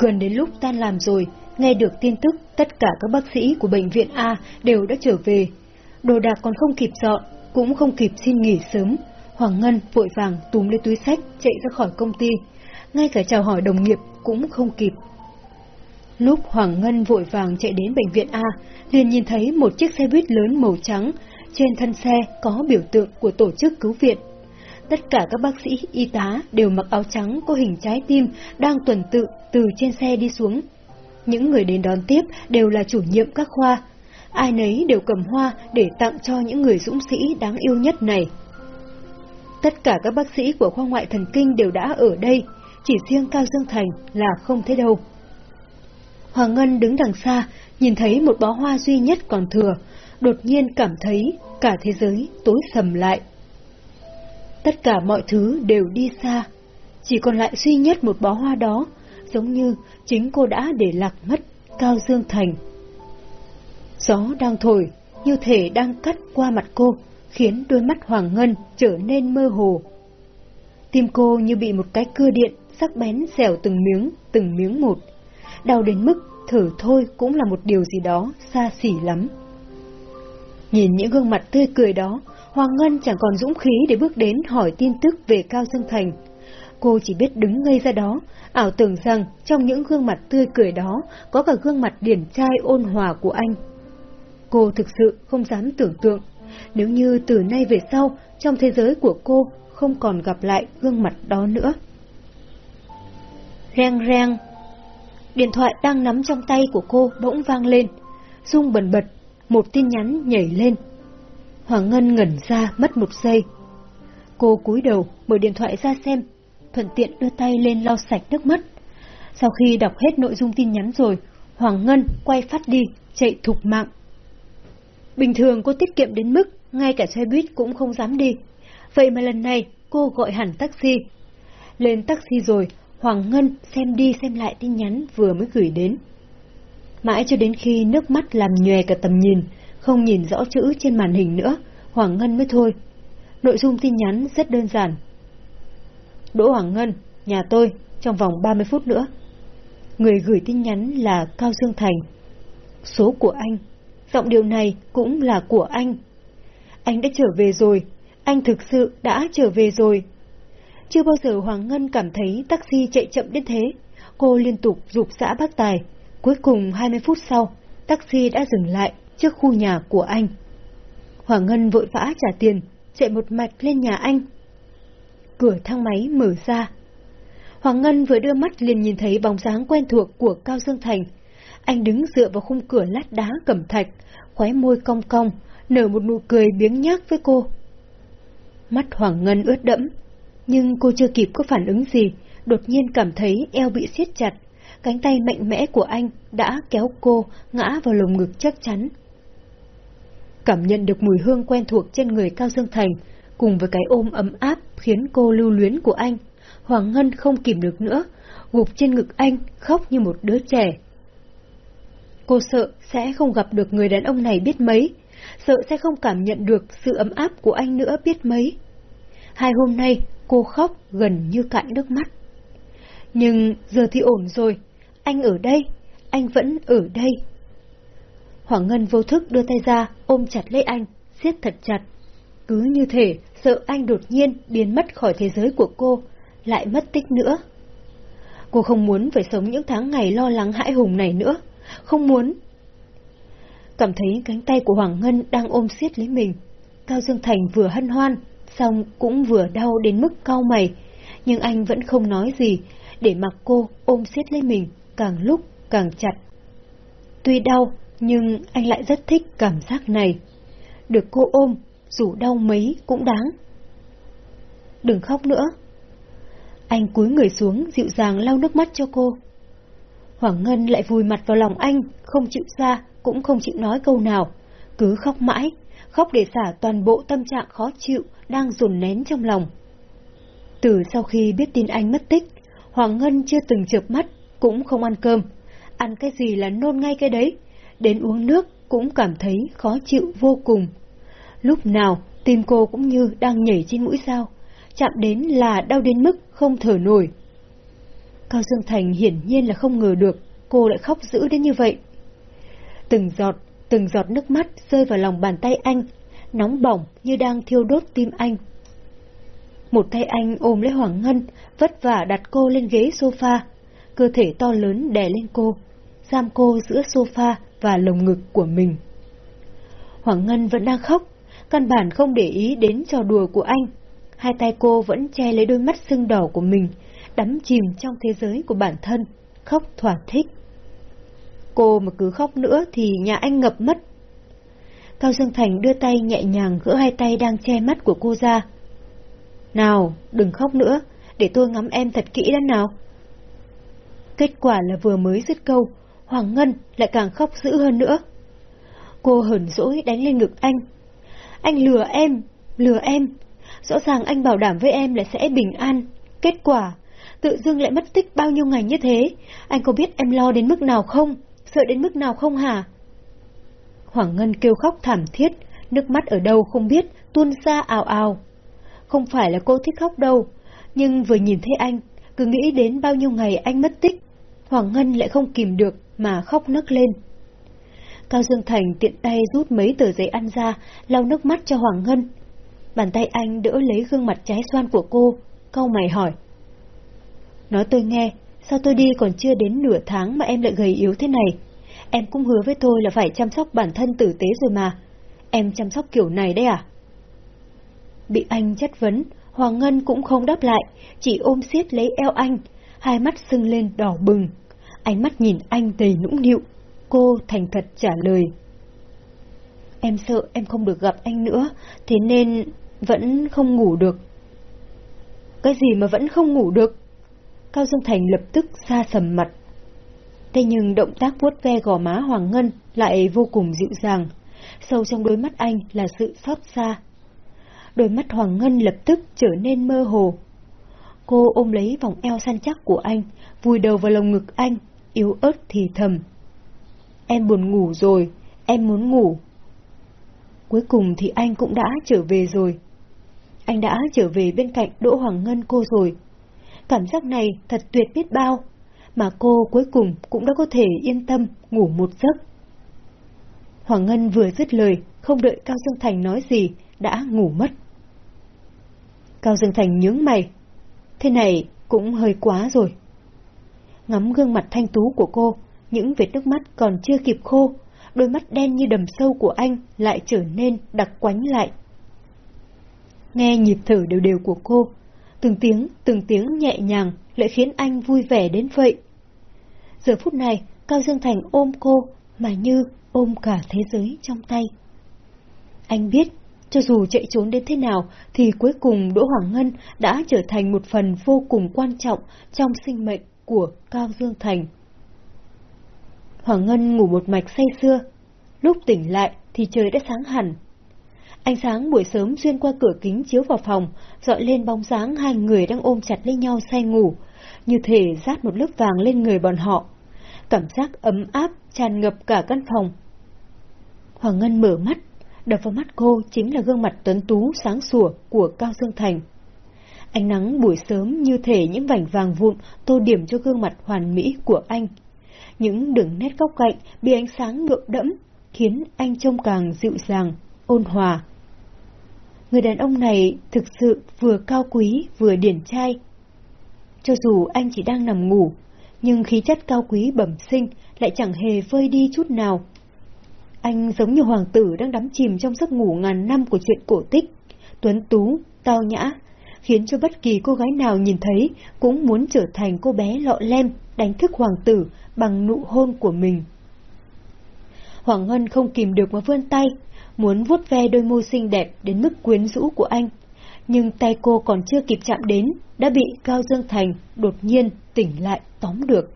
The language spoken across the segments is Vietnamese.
Gần đến lúc tan làm rồi, nghe được tin tức tất cả các bác sĩ của bệnh viện A đều đã trở về. Đồ đạc còn không kịp dọn, cũng không kịp xin nghỉ sớm. Hoàng Ngân vội vàng túm lấy túi sách chạy ra khỏi công ty. Ngay cả chào hỏi đồng nghiệp cũng không kịp. Lúc Hoàng Ngân vội vàng chạy đến bệnh viện A, liền nhìn thấy một chiếc xe buýt lớn màu trắng. Trên thân xe có biểu tượng của tổ chức cứu viện. Tất cả các bác sĩ, y tá đều mặc áo trắng có hình trái tim đang tuần tự từ trên xe đi xuống. Những người đến đón tiếp đều là chủ nhiệm các khoa. Ai nấy đều cầm hoa để tặng cho những người dũng sĩ đáng yêu nhất này. Tất cả các bác sĩ của khoa ngoại thần kinh đều đã ở đây, chỉ riêng Cao Dương Thành là không thấy đâu. Hoàng Ngân đứng đằng xa, nhìn thấy một bó hoa duy nhất còn thừa, đột nhiên cảm thấy cả thế giới tối sầm lại. Tất cả mọi thứ đều đi xa, chỉ còn lại duy nhất một bó hoa đó, giống như chính cô đã để lạc mất Cao Dương Thành. Gió đang thổi, như thể đang cắt qua mặt cô, khiến đôi mắt Hoàng Ngân trở nên mơ hồ. Tim cô như bị một cái cưa điện sắc bén xẻo từng miếng, từng miếng một. Đau đến mức thở thôi cũng là một điều gì đó xa xỉ lắm. Nhìn những gương mặt tươi cười đó, Hoàng Ngân chẳng còn dũng khí để bước đến hỏi tin tức về Cao Dương Thành. Cô chỉ biết đứng ngây ra đó, ảo tưởng rằng trong những gương mặt tươi cười đó có cả gương mặt điển trai ôn hòa của anh. Cô thực sự không dám tưởng tượng, nếu như từ nay về sau trong thế giới của cô không còn gặp lại gương mặt đó nữa. Reng reng. Điện thoại đang nắm trong tay của cô bỗng vang lên, rung bần bật, một tin nhắn nhảy lên. Hoàng Ngân ngẩn ra mất một giây. Cô cúi đầu mở điện thoại ra xem, thuận tiện đưa tay lên lau sạch nước mắt. Sau khi đọc hết nội dung tin nhắn rồi, Hoàng Ngân quay phát đi, chạy thục mạng. Bình thường cô tiết kiệm đến mức ngay cả xe buýt cũng không dám đi. Vậy mà lần này cô gọi hẳn taxi. Lên taxi rồi, Hoàng Ngân xem đi xem lại tin nhắn vừa mới gửi đến. Mãi cho đến khi nước mắt làm nhòe cả tầm nhìn, không nhìn rõ chữ trên màn hình nữa, Hoàng Ngân mới thôi. Nội dung tin nhắn rất đơn giản. Đỗ Hoàng Ngân, nhà tôi, trong vòng 30 phút nữa. Người gửi tin nhắn là Cao Dương Thành. Số của anh, giọng điều này cũng là của anh. Anh đã trở về rồi, anh thực sự đã trở về rồi. Chưa bao giờ Hoàng Ngân cảm thấy taxi chạy chậm đến thế. Cô liên tục rụp xã bác tài. Cuối cùng 20 phút sau, taxi đã dừng lại trước khu nhà của anh. Hoàng Ngân vội vã trả tiền, chạy một mạch lên nhà anh. Cửa thang máy mở ra. Hoàng Ngân vừa đưa mắt liền nhìn thấy bóng dáng quen thuộc của Cao Dương Thành. Anh đứng dựa vào khung cửa lát đá cẩm thạch, khóe môi cong cong, nở một nụ cười biếng nhác với cô. Mắt Hoàng Ngân ướt đẫm, nhưng cô chưa kịp có phản ứng gì, đột nhiên cảm thấy eo bị siết chặt, cánh tay mạnh mẽ của anh đã kéo cô ngã vào lồng ngực chắc chắn. Cảm nhận được mùi hương quen thuộc trên người Cao Dương Thành, cùng với cái ôm ấm áp khiến cô lưu luyến của anh, Hoàng Ngân không kìm được nữa, gục trên ngực anh, khóc như một đứa trẻ. Cô sợ sẽ không gặp được người đàn ông này biết mấy, sợ sẽ không cảm nhận được sự ấm áp của anh nữa biết mấy. Hai hôm nay, cô khóc gần như cạn nước mắt. Nhưng giờ thì ổn rồi, anh ở đây, anh vẫn ở đây. Hoàng Ngân vô thức đưa tay ra, ôm chặt lấy anh, siết thật chặt. Cứ như thể sợ anh đột nhiên biến mất khỏi thế giới của cô, lại mất tích nữa. Cô không muốn phải sống những tháng ngày lo lắng hãi hùng này nữa, không muốn. Cảm thấy cánh tay của Hoàng Ngân đang ôm siết lấy mình, Cao Dương Thành vừa hân hoan, xong cũng vừa đau đến mức cau mày, nhưng anh vẫn không nói gì, để mặc cô ôm siết lấy mình, càng lúc càng chặt. Tuy đau, nhưng anh lại rất thích cảm giác này. Được cô ôm, dù đau mấy cũng đáng. Đừng khóc nữa. Anh cúi người xuống dịu dàng lau nước mắt cho cô. Hoàng Ngân lại vùi mặt vào lòng anh, không chịu ra, cũng không chịu nói câu nào. Cứ khóc mãi, khóc để xả toàn bộ tâm trạng khó chịu đang dồn nén trong lòng. Từ sau khi biết tin anh mất tích, Hoàng Ngân chưa từng chợp mắt, cũng không ăn cơm. Ăn cái gì là nôn ngay cái đấy, đến uống nước cũng cảm thấy khó chịu vô cùng. Lúc nào, tim cô cũng như đang nhảy trên mũi sao, chạm đến là đau đến mức không thở nổi. Cao Dương Thành hiển nhiên là không ngờ được cô lại khóc dữ đến như vậy. Từng giọt, từng giọt nước mắt rơi vào lòng bàn tay anh, nóng bỏng như đang thiêu đốt tim anh. Một tay anh ôm lấy Hoàng Ngân, vất vả đặt cô lên ghế sofa, cơ thể to lớn đè lên cô, giam cô giữa sofa và lồng ngực của mình. Hoàng Ngân vẫn đang khóc, căn bản không để ý đến trò đùa của anh. Hai tay cô vẫn che lấy đôi mắt sưng đỏ của mình, đắm chìm trong thế giới của bản thân, khóc thỏa thích. Cô mà cứ khóc nữa thì nhà anh ngập mất. Cao Dương Thành đưa tay nhẹ nhàng gỡ hai tay đang che mắt của cô ra. Nào, đừng khóc nữa, để tôi ngắm em thật kỹ đã nào. Kết quả là vừa mới dứt câu, Hoàng Ngân lại càng khóc dữ hơn nữa. Cô hờn dỗi đánh lên ngực anh. Anh lừa em, lừa em. Rõ ràng anh bảo đảm với em là sẽ bình an. Kết quả, tự dưng lại mất tích bao nhiêu ngày như thế. Anh có biết em lo đến mức nào không? Sợ đến mức nào không hả? Hoàng Ngân kêu khóc thảm thiết, nước mắt ở đâu không biết, tuôn ra ào ào. Không phải là cô thích khóc đâu, nhưng vừa nhìn thấy anh, cứ nghĩ đến bao nhiêu ngày anh mất tích, Hoàng Ngân lại không kìm được mà khóc nức lên. Cao Dương Thành tiện tay rút mấy tờ giấy ăn ra, lau nước mắt cho Hoàng Ngân. Bàn tay anh đỡ lấy gương mặt trái xoan của cô, câu mày hỏi. Nói tôi nghe, sao tôi đi còn chưa đến nửa tháng mà em lại gầy yếu thế này? Em cũng hứa với tôi là phải chăm sóc bản thân tử tế rồi mà. Em chăm sóc kiểu này đấy à? Bị anh chất vấn, Hoàng Ngân cũng không đáp lại, chỉ ôm siết lấy eo anh, hai mắt sưng lên đỏ bừng. Ánh mắt nhìn anh đầy nũng nịu, cô thành thật trả lời. Em sợ em không được gặp anh nữa, thế nên vẫn không ngủ được. Cái gì mà vẫn không ngủ được? Cao Dương Thành lập tức xa sầm mặt. Thế nhưng động tác vuốt ve gò má Hoàng Ngân lại vô cùng dịu dàng. Sâu trong đôi mắt anh là sự xót xa. Đôi mắt Hoàng Ngân lập tức trở nên mơ hồ. Cô ôm lấy vòng eo săn chắc của anh, vùi đầu vào lồng ngực anh, yếu ớt thì thầm. Em buồn ngủ rồi, em muốn ngủ. Cuối cùng thì anh cũng đã trở về rồi. Anh đã trở về bên cạnh Đỗ Hoàng Ngân cô rồi. Cảm giác này thật tuyệt biết bao, mà cô cuối cùng cũng đã có thể yên tâm ngủ một giấc. Hoàng Ngân vừa dứt lời, không đợi Cao Dương Thành nói gì, đã ngủ mất. Cao Dương Thành nhướng mày. Thế này cũng hơi quá rồi. Ngắm gương mặt thanh tú của cô, những vết nước mắt còn chưa kịp khô, đôi mắt đen như đầm sâu của anh lại trở nên đặc quánh lại. Nghe nhịp thở đều đều của cô, từng tiếng, từng tiếng nhẹ nhàng lại khiến anh vui vẻ đến vậy. Giờ phút này, Cao Dương Thành ôm cô, mà như ôm cả thế giới trong tay. Anh biết, cho dù chạy trốn đến thế nào, thì cuối cùng Đỗ Hoàng Ngân đã trở thành một phần vô cùng quan trọng trong sinh mệnh của Cao Dương Thành. Hoàng Ngân ngủ một mạch say xưa, lúc tỉnh lại thì trời đã sáng hẳn. Ánh sáng buổi sớm xuyên qua cửa kính chiếu vào phòng, dọi lên bóng dáng hai người đang ôm chặt lấy nhau say ngủ, như thể rát một lớp vàng lên người bọn họ. Cảm giác ấm áp tràn ngập cả căn phòng. Hoàng Ngân mở mắt, đập vào mắt cô chính là gương mặt tuấn tú sáng sủa của Cao Dương Thành. Ánh nắng buổi sớm như thể những vành vàng vụn tô điểm cho gương mặt hoàn mỹ của anh. Những đường nét góc cạnh bị ánh sáng ngượng đẫm, khiến anh trông càng dịu dàng, ôn hòa. Người đàn ông này thực sự vừa cao quý vừa điển trai. Cho dù anh chỉ đang nằm ngủ, nhưng khí chất cao quý bẩm sinh lại chẳng hề vơi đi chút nào. Anh giống như hoàng tử đang đắm chìm trong giấc ngủ ngàn năm của chuyện cổ tích, tuấn tú, tao nhã, khiến cho bất kỳ cô gái nào nhìn thấy cũng muốn trở thành cô bé lọ lem đánh thức hoàng tử bằng nụ hôn của mình. Hoàng Ngân không kìm được mà vươn tay, muốn vuốt ve đôi môi xinh đẹp đến mức quyến rũ của anh. Nhưng tay cô còn chưa kịp chạm đến, đã bị Cao Dương Thành đột nhiên tỉnh lại tóm được.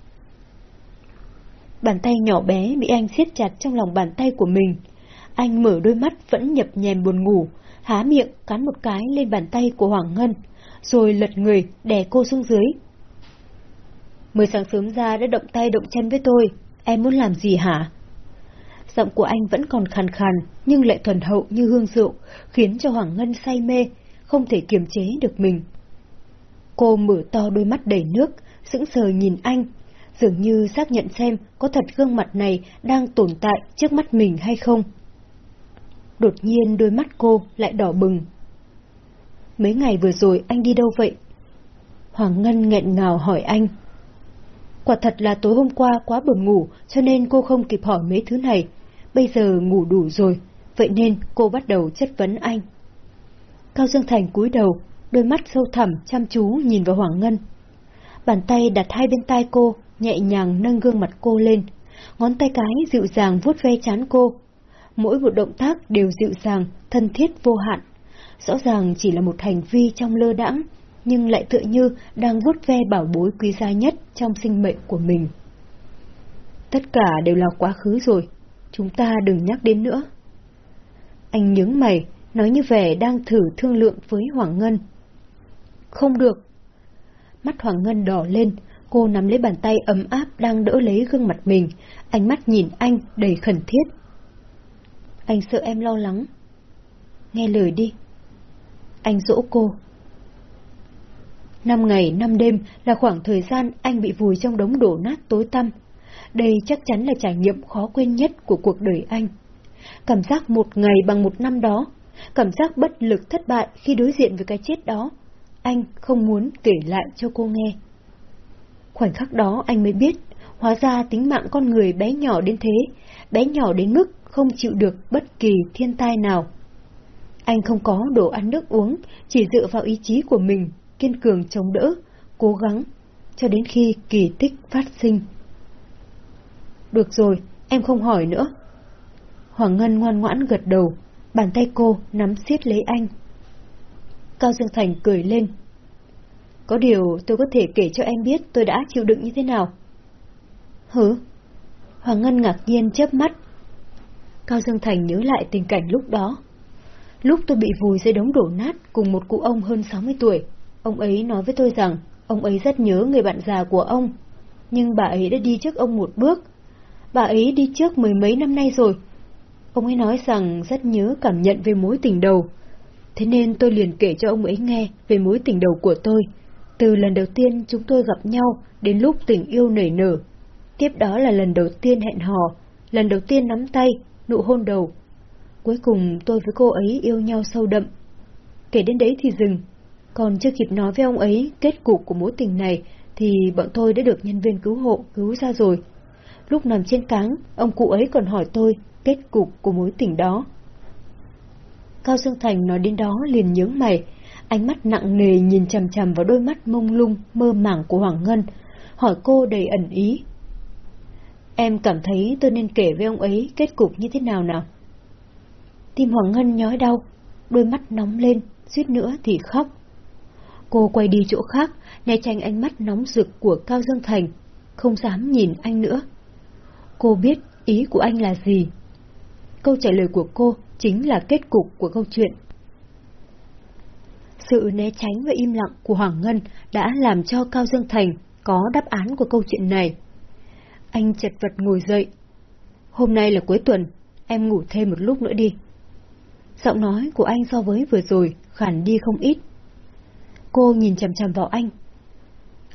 Bàn tay nhỏ bé bị anh siết chặt trong lòng bàn tay của mình. Anh mở đôi mắt vẫn nhập nhèm buồn ngủ, há miệng cắn một cái lên bàn tay của Hoàng Ngân, rồi lật người đè cô xuống dưới. Mới sáng sớm ra đã động tay động chân với tôi, em muốn làm gì hả? Giọng của anh vẫn còn khàn khàn, nhưng lại thuần hậu như hương rượu, khiến cho Hoàng Ngân say mê, không thể kiềm chế được mình. Cô mở to đôi mắt đầy nước, sững sờ nhìn anh, dường như xác nhận xem có thật gương mặt này đang tồn tại trước mắt mình hay không. Đột nhiên đôi mắt cô lại đỏ bừng. Mấy ngày vừa rồi anh đi đâu vậy? Hoàng Ngân nghẹn ngào hỏi anh. Quả thật là tối hôm qua quá buồn ngủ cho nên cô không kịp hỏi mấy thứ này. Bây giờ ngủ đủ rồi, vậy nên cô bắt đầu chất vấn anh. Cao Dương Thành cúi đầu, đôi mắt sâu thẳm chăm chú nhìn vào Hoàng Ngân. Bàn tay đặt hai bên tai cô, nhẹ nhàng nâng gương mặt cô lên, ngón tay cái dịu dàng vuốt ve chán cô. Mỗi một động tác đều dịu dàng, thân thiết vô hạn. Rõ ràng chỉ là một hành vi trong lơ đãng, nhưng lại tựa như đang vuốt ve bảo bối quý giá nhất trong sinh mệnh của mình. Tất cả đều là quá khứ rồi, chúng ta đừng nhắc đến nữa. Anh nhướng mày, nói như vẻ đang thử thương lượng với Hoàng Ngân. Không được. Mắt Hoàng Ngân đỏ lên, cô nắm lấy bàn tay ấm áp đang đỡ lấy gương mặt mình, ánh mắt nhìn anh đầy khẩn thiết. Anh sợ em lo lắng. Nghe lời đi. Anh dỗ cô. Năm ngày, năm đêm là khoảng thời gian anh bị vùi trong đống đổ nát tối tăm. Đây chắc chắn là trải nghiệm khó quên nhất của cuộc đời anh. Cảm giác một ngày bằng một năm đó, cảm giác bất lực thất bại khi đối diện với cái chết đó, anh không muốn kể lại cho cô nghe. Khoảnh khắc đó anh mới biết, hóa ra tính mạng con người bé nhỏ đến thế, bé nhỏ đến mức không chịu được bất kỳ thiên tai nào. Anh không có đồ ăn nước uống, chỉ dựa vào ý chí của mình, kiên cường chống đỡ, cố gắng, cho đến khi kỳ tích phát sinh. Được rồi, em không hỏi nữa. Hoàng Ngân ngoan ngoãn gật đầu, bàn tay cô nắm siết lấy anh. Cao Dương Thành cười lên. Có điều tôi có thể kể cho em biết tôi đã chịu đựng như thế nào. Hứ? Hoàng Ngân ngạc nhiên chớp mắt. Cao Dương Thành nhớ lại tình cảnh lúc đó. Lúc tôi bị vùi dưới đống đổ nát cùng một cụ ông hơn 60 tuổi, ông ấy nói với tôi rằng ông ấy rất nhớ người bạn già của ông. Nhưng bà ấy đã đi trước ông một bước. Bà ấy đi trước mười mấy năm nay rồi. Ông ấy nói rằng rất nhớ cảm nhận về mối tình đầu. Thế nên tôi liền kể cho ông ấy nghe về mối tình đầu của tôi. Từ lần đầu tiên chúng tôi gặp nhau đến lúc tình yêu nảy nở. Tiếp đó là lần đầu tiên hẹn hò, lần đầu tiên nắm tay, nụ hôn đầu. Cuối cùng tôi với cô ấy yêu nhau sâu đậm. Kể đến đấy thì dừng. Còn chưa kịp nói với ông ấy kết cục của mối tình này thì bọn tôi đã được nhân viên cứu hộ cứu ra rồi. Lúc nằm trên cáng, ông cụ ấy còn hỏi tôi kết cục của mối tình đó. Cao Dương Thành nói đến đó liền nhướng mày, ánh mắt nặng nề nhìn chằm chằm vào đôi mắt mông lung, mơ màng của Hoàng Ngân, hỏi cô đầy ẩn ý. Em cảm thấy tôi nên kể với ông ấy kết cục như thế nào nào? Tim Hoàng Ngân nhói đau, đôi mắt nóng lên, suýt nữa thì khóc. Cô quay đi chỗ khác, né tránh ánh mắt nóng rực của Cao Dương Thành, không dám nhìn anh nữa. Cô biết ý của anh là gì. Câu trả lời của cô chính là kết cục của câu chuyện. Sự né tránh và im lặng của Hoàng Ngân đã làm cho Cao Dương Thành có đáp án của câu chuyện này. Anh chật vật ngồi dậy. Hôm nay là cuối tuần, em ngủ thêm một lúc nữa đi. Giọng nói của anh so với vừa rồi khản đi không ít. Cô nhìn chằm chằm vào anh.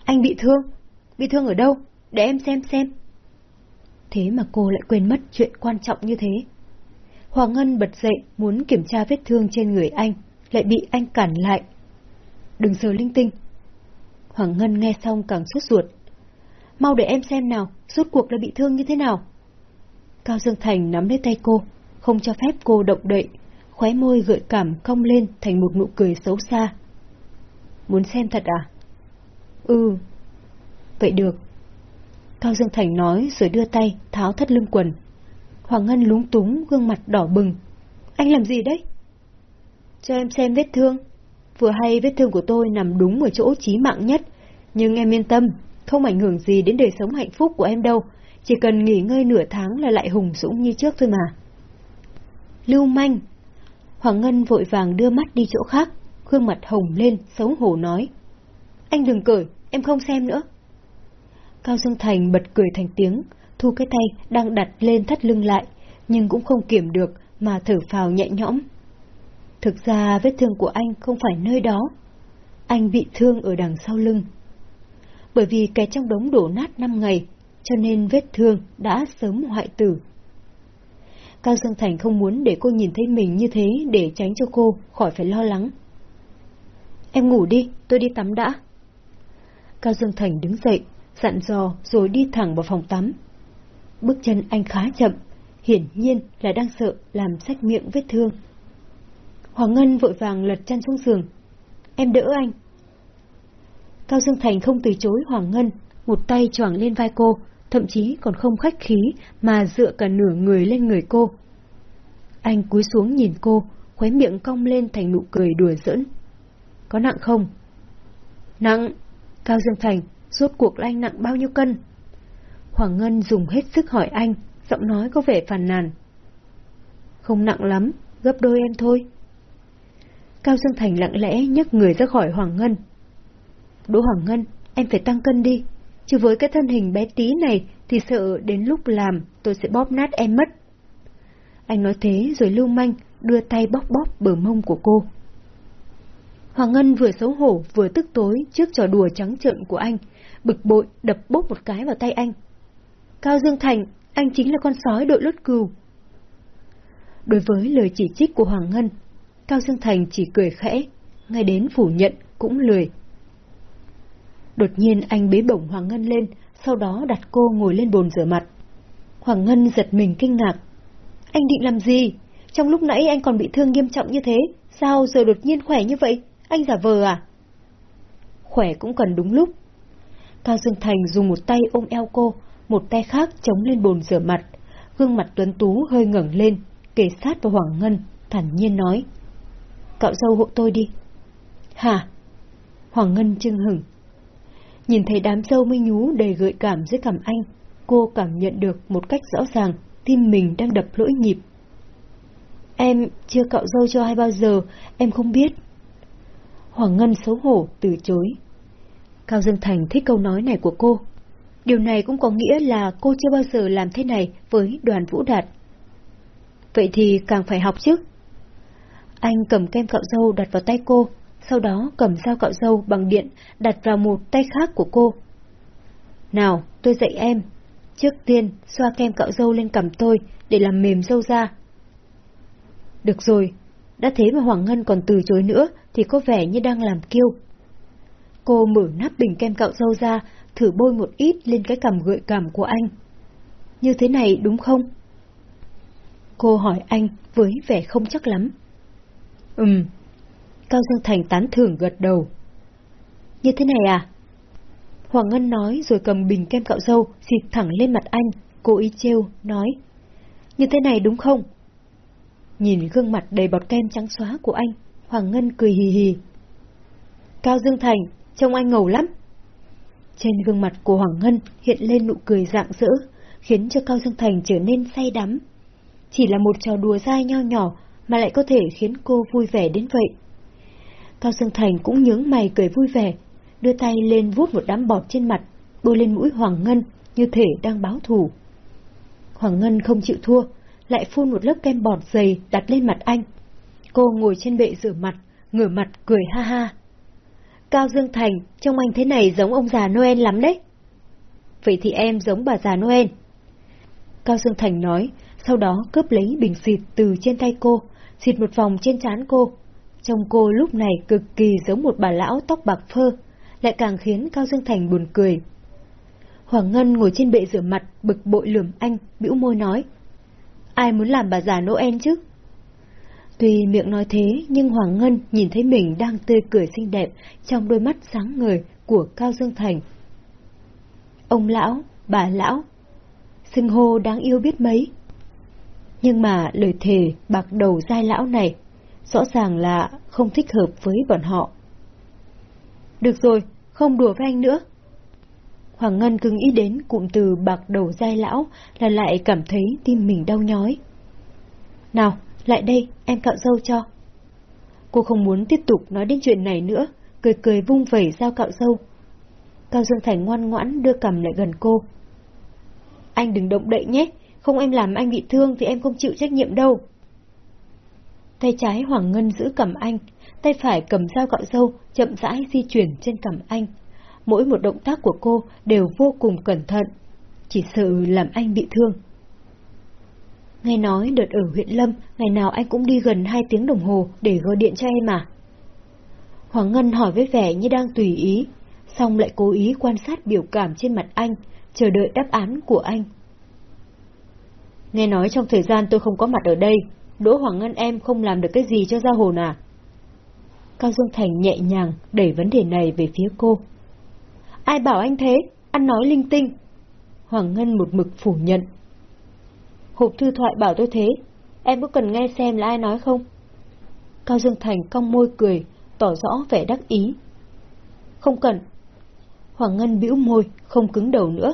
Anh bị thương? Bị thương ở đâu? Để em xem xem. Thế mà cô lại quên mất chuyện quan trọng như thế. Hoàng Ngân bật dậy muốn kiểm tra vết thương trên người anh, lại bị anh cản lại. Đừng sờ linh tinh. Hoàng Ngân nghe xong càng sốt ruột. Mau để em xem nào, rốt cuộc là bị thương như thế nào. Cao Dương Thành nắm lấy tay cô, không cho phép cô động đậy, khóe môi gợi cảm cong lên thành một nụ cười xấu xa. Muốn xem thật à? Ừ. Vậy được. Cao Dương Thành nói rồi đưa tay tháo thắt lưng quần. Hoàng Ngân lúng túng gương mặt đỏ bừng. Anh làm gì đấy? Cho em xem vết thương. Vừa hay vết thương của tôi nằm đúng ở chỗ chí mạng nhất. Nhưng em yên tâm, không ảnh hưởng gì đến đời sống hạnh phúc của em đâu. Chỉ cần nghỉ ngơi nửa tháng là lại hùng dũng như trước thôi mà. Lưu manh. Hoàng Ngân vội vàng đưa mắt đi chỗ khác, gương mặt hồng lên, xấu hổ nói. Anh đừng cởi, em không xem nữa. Cao Dương Thành bật cười thành tiếng, thu cái tay đang đặt lên thắt lưng lại, nhưng cũng không kiểm được mà thở phào nhẹ nhõm. Thực ra vết thương của anh không phải nơi đó. Anh bị thương ở đằng sau lưng bởi vì kẻ trong đống đổ nát năm ngày, cho nên vết thương đã sớm hoại tử. Cao Dương Thành không muốn để cô nhìn thấy mình như thế để tránh cho cô khỏi phải lo lắng. Em ngủ đi, tôi đi tắm đã. Cao Dương Thành đứng dậy, dặn dò rồi đi thẳng vào phòng tắm. Bước chân anh khá chậm, hiển nhiên là đang sợ làm sách miệng vết thương. Hoàng Ngân vội vàng lật chân xuống giường. Em đỡ anh. Cao Dương Thành không từ chối Hoàng Ngân, một tay choàng lên vai cô, thậm chí còn không khách khí mà dựa cả nửa người lên người cô. Anh cúi xuống nhìn cô, khóe miệng cong lên thành nụ cười đùa giỡn. Có nặng không? Nặng. Cao Dương Thành, rốt cuộc là anh nặng bao nhiêu cân? Hoàng Ngân dùng hết sức hỏi anh, giọng nói có vẻ phàn nàn. Không nặng lắm, gấp đôi em thôi. Cao Dương Thành lặng lẽ nhấc người ra khỏi Hoàng Ngân. Đỗ Hoàng Ngân, em phải tăng cân đi, chứ với cái thân hình bé tí này thì sợ đến lúc làm tôi sẽ bóp nát em mất. Anh nói thế rồi lưu manh đưa tay bóp bóp bờ mông của cô. Hoàng Ngân vừa xấu hổ vừa tức tối trước trò đùa trắng trợn của anh, bực bội đập bốp một cái vào tay anh. Cao Dương Thành, anh chính là con sói đội lốt cừu. Đối với lời chỉ trích của Hoàng Ngân, Cao Dương Thành chỉ cười khẽ, ngay đến phủ nhận cũng lười. Đột nhiên anh bế bổng Hoàng Ngân lên, sau đó đặt cô ngồi lên bồn rửa mặt. Hoàng Ngân giật mình kinh ngạc. Anh định làm gì? Trong lúc nãy anh còn bị thương nghiêm trọng như thế, sao giờ đột nhiên khỏe như vậy? Anh giả vờ à? Khỏe cũng cần đúng lúc. Cao Dương Thành dùng một tay ôm eo cô, một tay khác chống lên bồn rửa mặt. Gương mặt tuấn tú hơi ngẩng lên, kề sát vào Hoàng Ngân, thản nhiên nói. Cạo dâu hộ tôi đi. Hả? Hoàng Ngân chưng hửng. Nhìn thấy đám dâu mây nhú đầy gợi cảm dưới cằm anh, cô cảm nhận được một cách rõ ràng tim mình đang đập lỗi nhịp. Em chưa cạo dâu cho ai bao giờ, em không biết. Hoàng Ngân xấu hổ từ chối. Cao Dương Thành thích câu nói này của cô. Điều này cũng có nghĩa là cô chưa bao giờ làm thế này với đoàn Vũ Đạt. Vậy thì càng phải học chứ. Anh cầm kem cạo dâu đặt vào tay cô, sau đó cầm dao cạo dâu bằng điện đặt vào một tay khác của cô. Nào, tôi dạy em. Trước tiên, xoa kem cạo dâu lên cầm tôi để làm mềm dâu ra. Được rồi, đã thế mà Hoàng Ngân còn từ chối nữa thì có vẻ như đang làm kiêu. Cô mở nắp bình kem cạo dâu ra, thử bôi một ít lên cái cằm gợi cảm của anh. Như thế này đúng không? Cô hỏi anh với vẻ không chắc lắm. Ừm. Cao Dương Thành tán thưởng gật đầu. Như thế này à? Hoàng Ngân nói rồi cầm bình kem cạo dâu xịt thẳng lên mặt anh, cố ý trêu, nói. Như thế này đúng không? Nhìn gương mặt đầy bọt kem trắng xóa của anh, Hoàng Ngân cười hì hì. Cao Dương Thành, trông anh ngầu lắm. Trên gương mặt của Hoàng Ngân hiện lên nụ cười rạng rỡ, khiến cho Cao Dương Thành trở nên say đắm. Chỉ là một trò đùa dai nho nhỏ mà lại có thể khiến cô vui vẻ đến vậy. Cao Dương Thành cũng nhướng mày cười vui vẻ, đưa tay lên vuốt một đám bọt trên mặt, bôi lên mũi Hoàng Ngân như thể đang báo thù. Hoàng Ngân không chịu thua, lại phun một lớp kem bọt dày đặt lên mặt anh. Cô ngồi trên bệ rửa mặt, ngửa mặt cười ha ha. Cao Dương Thành, trông anh thế này giống ông già Noel lắm đấy. Vậy thì em giống bà già Noel. Cao Dương Thành nói, sau đó cướp lấy bình xịt từ trên tay cô, xịt một vòng trên trán cô. Trông cô lúc này cực kỳ giống một bà lão tóc bạc phơ, lại càng khiến Cao Dương Thành buồn cười. Hoàng Ngân ngồi trên bệ rửa mặt, bực bội lườm anh, bĩu môi nói. Ai muốn làm bà già Noel chứ? Tuy miệng nói thế, nhưng Hoàng Ngân nhìn thấy mình đang tươi cười xinh đẹp trong đôi mắt sáng ngời của Cao Dương Thành. Ông lão, bà lão, xưng hô đáng yêu biết mấy. Nhưng mà lời thề bạc đầu dai lão này rõ ràng là không thích hợp với bọn họ. Được rồi, không đùa với anh nữa. Hoàng Ngân cứ nghĩ đến cụm từ bạc đầu dai lão là lại cảm thấy tim mình đau nhói. Nào, lại đây, em cạo dâu cho. Cô không muốn tiếp tục nói đến chuyện này nữa, cười cười vung vẩy dao cạo dâu. Cao Dương Thành ngoan ngoãn đưa cầm lại gần cô. Anh đừng động đậy nhé, không em làm anh bị thương thì em không chịu trách nhiệm đâu. Tay trái Hoàng Ngân giữ cầm anh, tay phải cầm dao gọt dâu, chậm rãi di chuyển trên cầm anh. mỗi một động tác của cô đều vô cùng cẩn thận, chỉ sợ làm anh bị thương. Nghe nói đợt ở huyện Lâm, ngày nào anh cũng đi gần hai tiếng đồng hồ để gọi điện cho em à? Hoàng Ngân hỏi với vẻ như đang tùy ý, xong lại cố ý quan sát biểu cảm trên mặt anh, chờ đợi đáp án của anh. Nghe nói trong thời gian tôi không có mặt ở đây, Đỗ Hoàng Ngân em không làm được cái gì cho Gia Hồn à? Cao Dương Thành nhẹ nhàng đẩy vấn đề này về phía cô. Ai bảo anh thế? Anh nói linh tinh. Hoàng Ngân một mực phủ nhận. Hộp thư thoại bảo tôi thế. Em có cần nghe xem là ai nói không? Cao Dương Thành cong môi cười, tỏ rõ vẻ đắc ý. Không cần. Hoàng Ngân bĩu môi, không cứng đầu nữa.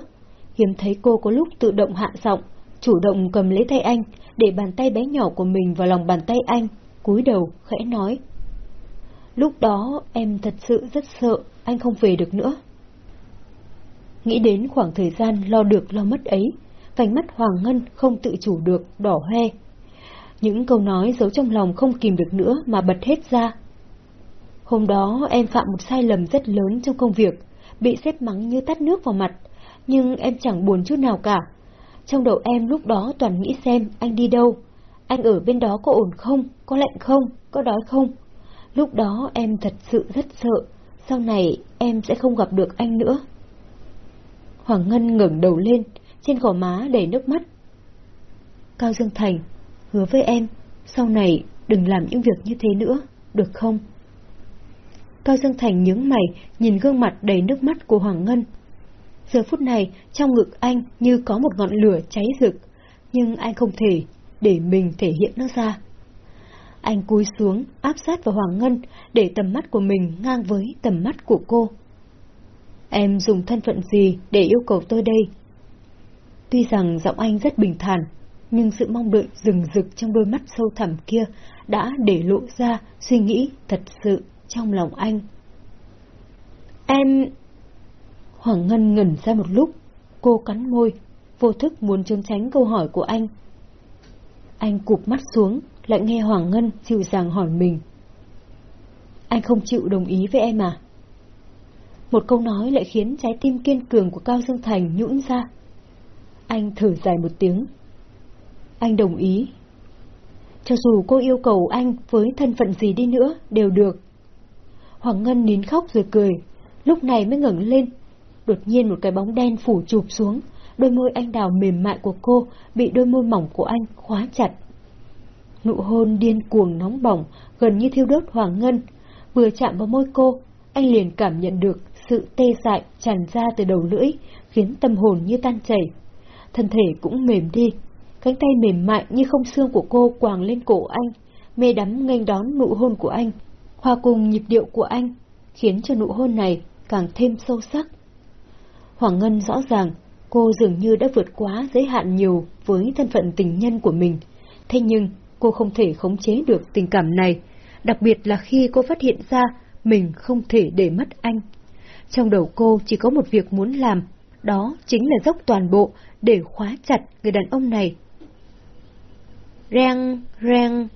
Hiếm thấy cô có lúc tự động hạ giọng, chủ động cầm lấy tay anh, để bàn tay bé nhỏ của mình vào lòng bàn tay anh, cúi đầu, khẽ nói. Lúc đó em thật sự rất sợ anh không về được nữa. Nghĩ đến khoảng thời gian lo được lo mất ấy, vành mắt Hoàng Ngân không tự chủ được, đỏ hoe. Những câu nói giấu trong lòng không kìm được nữa mà bật hết ra. Hôm đó em phạm một sai lầm rất lớn trong công việc, bị xếp mắng như tắt nước vào mặt, nhưng em chẳng buồn chút nào cả. Trong đầu em lúc đó toàn nghĩ xem anh đi đâu, anh ở bên đó có ổn không, có lạnh không, có đói không. Lúc đó em thật sự rất sợ, sau này em sẽ không gặp được anh nữa. Hoàng Ngân ngẩng đầu lên, trên gò má đầy nước mắt. Cao Dương Thành, hứa với em, sau này đừng làm những việc như thế nữa, được không? Cao Dương Thành nhướng mày, nhìn gương mặt đầy nước mắt của Hoàng Ngân. Giờ phút này, trong ngực anh như có một ngọn lửa cháy rực, nhưng anh không thể để mình thể hiện nó ra. Anh cúi xuống, áp sát vào Hoàng Ngân, để tầm mắt của mình ngang với tầm mắt của cô. Em dùng thân phận gì để yêu cầu tôi đây? Tuy rằng giọng anh rất bình thản, nhưng sự mong đợi rừng rực trong đôi mắt sâu thẳm kia đã để lộ ra suy nghĩ thật sự trong lòng anh. Em... Hoàng Ngân ngẩn ra một lúc, cô cắn môi, vô thức muốn trốn tránh câu hỏi của anh. Anh cụp mắt xuống, lại nghe Hoàng Ngân dịu dàng hỏi mình. Anh không chịu đồng ý với em à? Một câu nói lại khiến trái tim kiên cường của Cao Dương Thành nhũn ra. Anh thở dài một tiếng. Anh đồng ý. Cho dù cô yêu cầu anh với thân phận gì đi nữa, đều được. Hoàng Ngân nín khóc rồi cười, lúc này mới ngẩng lên. Đột nhiên một cái bóng đen phủ chụp xuống, đôi môi anh đào mềm mại của cô bị đôi môi mỏng của anh khóa chặt. Nụ hôn điên cuồng nóng bỏng, gần như thiêu đốt Hoàng Ngân. Vừa chạm vào môi cô, anh liền cảm nhận được sự tê dại tràn ra từ đầu lưỡi, khiến tâm hồn như tan chảy. Thân thể cũng mềm đi, cánh tay mềm mại như không xương của cô quàng lên cổ anh, mê đắm nghênh đón nụ hôn của anh, hòa cùng nhịp điệu của anh, khiến cho nụ hôn này càng thêm sâu sắc. Hoàng Ngân rõ ràng, cô dường như đã vượt quá giới hạn nhiều với thân phận tình nhân của mình, thế nhưng cô không thể khống chế được tình cảm này, đặc biệt là khi cô phát hiện ra mình không thể để mất anh. Trong đầu cô chỉ có một việc muốn làm, đó chính là dốc toàn bộ để khóa chặt người đàn ông này. Reng, reng.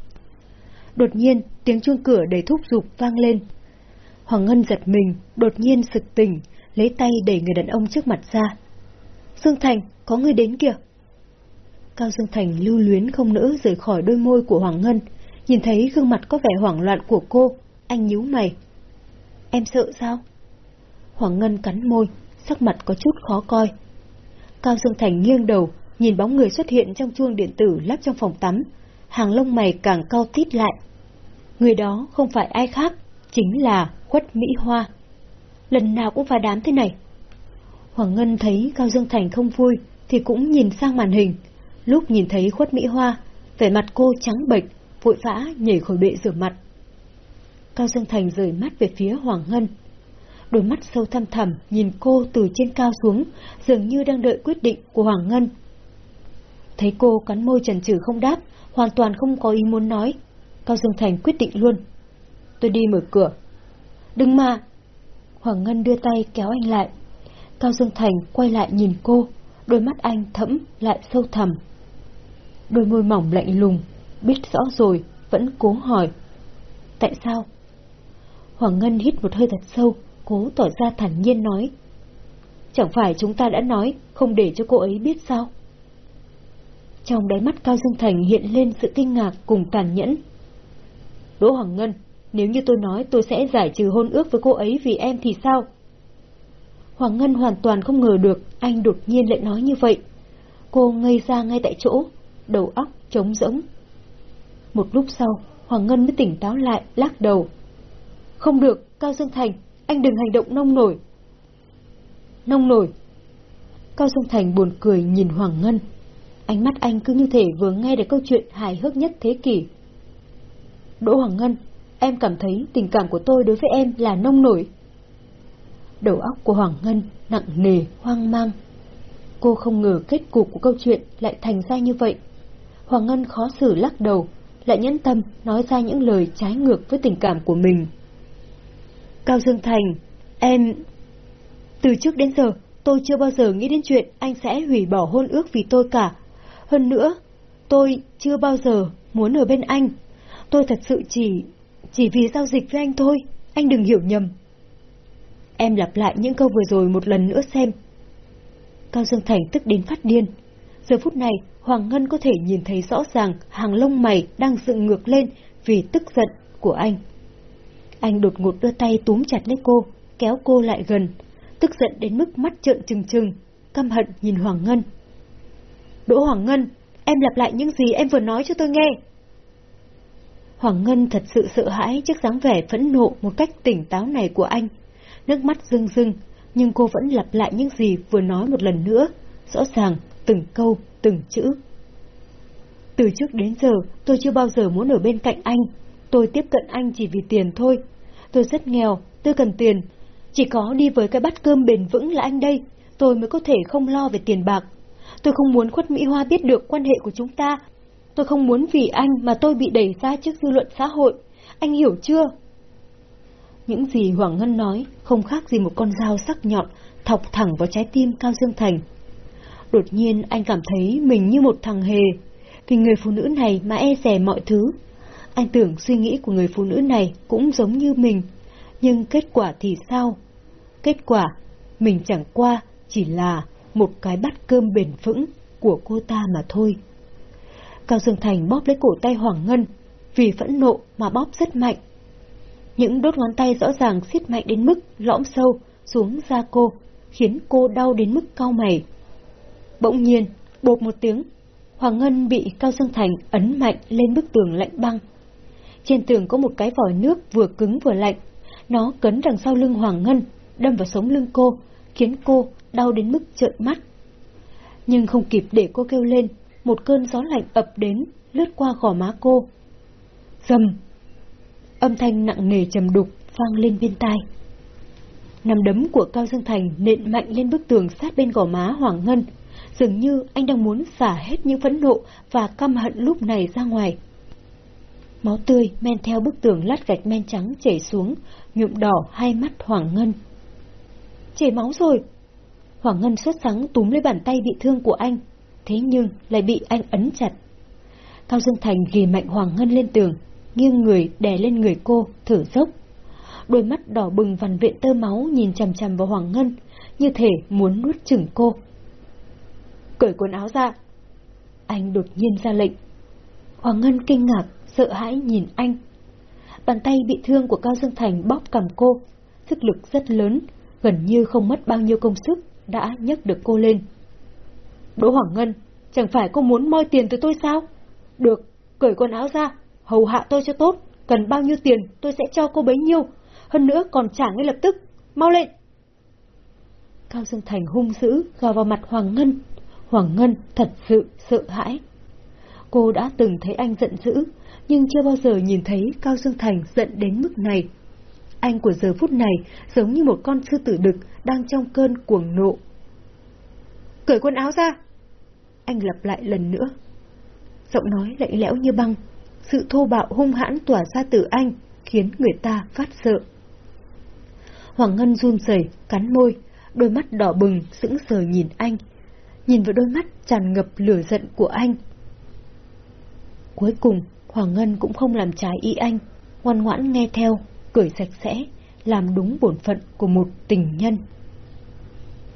Đột nhiên, tiếng chuông cửa đầy thúc giục vang lên. Hoàng Ngân giật mình, đột nhiên sực tỉnh, lấy tay đẩy người đàn ông trước mặt ra. Dương Thành, có người đến kìa. Cao Dương Thành lưu luyến không nỡ rời khỏi đôi môi của Hoàng Ngân, nhìn thấy gương mặt có vẻ hoảng loạn của cô, anh nhíu mày. Em sợ sao? Hoàng Ngân cắn môi, sắc mặt có chút khó coi. Cao Dương Thành nghiêng đầu, nhìn bóng người xuất hiện trong chuông điện tử lắp trong phòng tắm, hàng lông mày càng cao tít lại. Người đó không phải ai khác, chính là Khuất Mỹ Hoa. Lần nào cũng phá đám thế này. Hoàng Ngân thấy Cao Dương Thành không vui, thì cũng nhìn sang màn hình. Lúc nhìn thấy Khuất Mỹ Hoa, vẻ mặt cô trắng bệch, vội vã nhảy khỏi bệ rửa mặt. Cao Dương Thành rời mắt về phía Hoàng Ngân. Đôi mắt sâu thăm thẳm nhìn cô từ trên cao xuống, dường như đang đợi quyết định của Hoàng Ngân. Thấy cô cắn môi trần trừ không đáp, hoàn toàn không có ý muốn nói. Cao Dương Thành quyết định luôn. Tôi đi mở cửa. Đừng mà! Hoàng Ngân đưa tay kéo anh lại. Cao Dương Thành quay lại nhìn cô, đôi mắt anh thẫm lại sâu thẳm. Đôi môi mỏng lạnh lùng, biết rõ rồi, vẫn cố hỏi. Tại sao? Hoàng Ngân hít một hơi thật sâu, cố tỏ ra thản nhiên nói. Chẳng phải chúng ta đã nói không để cho cô ấy biết sao? Trong đáy mắt Cao Dương Thành hiện lên sự kinh ngạc cùng tàn nhẫn. Đỗ Hoàng Ngân, nếu như tôi nói tôi sẽ giải trừ hôn ước với cô ấy vì em thì sao? Hoàng Ngân hoàn toàn không ngờ được anh đột nhiên lại nói như vậy. Cô ngây ra ngay tại chỗ, đầu óc trống rỗng. Một lúc sau, Hoàng Ngân mới tỉnh táo lại, lắc đầu. Không được, Cao Dương Thành, anh đừng hành động nông nổi. Nông nổi. Cao Dương Thành buồn cười nhìn Hoàng Ngân. Ánh mắt anh cứ như thể vừa nghe được câu chuyện hài hước nhất thế kỷ. Đỗ Hoàng Ngân, em cảm thấy tình cảm của tôi đối với em là nông nổi. Đầu óc của Hoàng Ngân nặng nề, hoang mang. Cô không ngờ kết cục của câu chuyện lại thành ra như vậy. Hoàng Ngân khó xử lắc đầu, lại nhẫn tâm nói ra những lời trái ngược với tình cảm của mình. Cao Dương Thành, em... Từ trước đến giờ, tôi chưa bao giờ nghĩ đến chuyện anh sẽ hủy bỏ hôn ước vì tôi cả. Hơn nữa, tôi chưa bao giờ muốn ở bên anh. Tôi thật sự chỉ chỉ vì giao dịch với anh thôi, anh đừng hiểu nhầm. Em lặp lại những câu vừa rồi một lần nữa xem. Cao Dương Thành tức đến phát điên. Giờ phút này, Hoàng Ngân có thể nhìn thấy rõ ràng hàng lông mày đang dựng ngược lên vì tức giận của anh. Anh đột ngột đưa tay túm chặt lấy cô, kéo cô lại gần, tức giận đến mức mắt trợn trừng trừng, căm hận nhìn Hoàng Ngân. Đỗ Hoàng Ngân, em lặp lại những gì em vừa nói cho tôi nghe. Hoàng Ngân thật sự sợ hãi trước dáng vẻ phẫn nộ một cách tỉnh táo này của anh. Nước mắt rưng rưng, nhưng cô vẫn lặp lại những gì vừa nói một lần nữa, rõ ràng, từng câu, từng chữ. Từ trước đến giờ, tôi chưa bao giờ muốn ở bên cạnh anh. Tôi tiếp cận anh chỉ vì tiền thôi. Tôi rất nghèo, tôi cần tiền. Chỉ có đi với cái bát cơm bền vững là anh đây, tôi mới có thể không lo về tiền bạc. Tôi không muốn khuất Mỹ Hoa biết được quan hệ của chúng ta. Tôi không muốn vì anh mà tôi bị đẩy ra trước dư luận xã hội. Anh hiểu chưa? Những gì Hoàng Ngân nói không khác gì một con dao sắc nhọn thọc thẳng vào trái tim Cao Dương Thành. Đột nhiên anh cảm thấy mình như một thằng hề. Vì người phụ nữ này mà e rè mọi thứ. Anh tưởng suy nghĩ của người phụ nữ này cũng giống như mình. Nhưng kết quả thì sao? Kết quả, mình chẳng qua chỉ là một cái bát cơm bền vững của cô ta mà thôi. Cao Dương Thành bóp lấy cổ tay Hoàng Ngân, vì phẫn nộ mà bóp rất mạnh. Những đốt ngón tay rõ ràng siết mạnh đến mức lõm sâu xuống da cô, khiến cô đau đến mức cau mày. Bỗng nhiên, bột một tiếng, Hoàng Ngân bị Cao Dương Thành ấn mạnh lên bức tường lạnh băng. Trên tường có một cái vòi nước vừa cứng vừa lạnh, nó cấn đằng sau lưng Hoàng Ngân, đâm vào sống lưng cô, khiến cô đau đến mức trợn mắt. Nhưng không kịp để cô kêu lên, một cơn gió lạnh ập đến, lướt qua gò má cô. Dầm! Âm thanh nặng nề trầm đục vang lên bên tai. Nắm đấm của Cao Dương Thành nện mạnh lên bức tường sát bên gò má Hoàng Ngân, dường như anh đang muốn xả hết những phẫn nộ và căm hận lúc này ra ngoài. Máu tươi men theo bức tường lát gạch men trắng chảy xuống, nhuộm đỏ hai mắt Hoàng Ngân. Chảy máu rồi! Hoàng Ngân xuất sáng túm lấy bàn tay bị thương của anh, thế nhưng lại bị anh ấn chặt. Cao Dương Thành ghi mạnh Hoàng Ngân lên tường, nghiêng người đè lên người cô, thở dốc. Đôi mắt đỏ bừng vằn vện tơ máu nhìn chằm chằm vào Hoàng Ngân, như thể muốn nuốt chửng cô. Cởi quần áo ra. Anh đột nhiên ra lệnh. Hoàng Ngân kinh ngạc, sợ hãi nhìn anh. Bàn tay bị thương của Cao Dương Thành bóp cầm cô, sức lực rất lớn, gần như không mất bao nhiêu công sức, đã nhấc được cô lên. Đỗ Hoàng Ngân, chẳng phải cô muốn moi tiền từ tôi sao? Được, cởi quần áo ra, hầu hạ tôi cho tốt, cần bao nhiêu tiền tôi sẽ cho cô bấy nhiêu, hơn nữa còn trả ngay lập tức, mau lên. Cao Dương Thành hung dữ gào vào mặt Hoàng Ngân, Hoàng Ngân thật sự sợ hãi. Cô đã từng thấy anh giận dữ, nhưng chưa bao giờ nhìn thấy Cao Dương Thành giận đến mức này. Anh của giờ phút này giống như một con sư tử đực đang trong cơn cuồng nộ. Cởi quần áo ra! Anh lặp lại lần nữa. Giọng nói lạnh lẽo như băng, sự thô bạo hung hãn tỏa ra từ anh, khiến người ta phát sợ. Hoàng Ngân run rẩy, cắn môi, đôi mắt đỏ bừng, sững sờ nhìn anh, nhìn vào đôi mắt tràn ngập lửa giận của anh. Cuối cùng, Hoàng Ngân cũng không làm trái ý anh, ngoan ngoãn nghe theo, cởi sạch sẽ, làm đúng bổn phận của một tình nhân.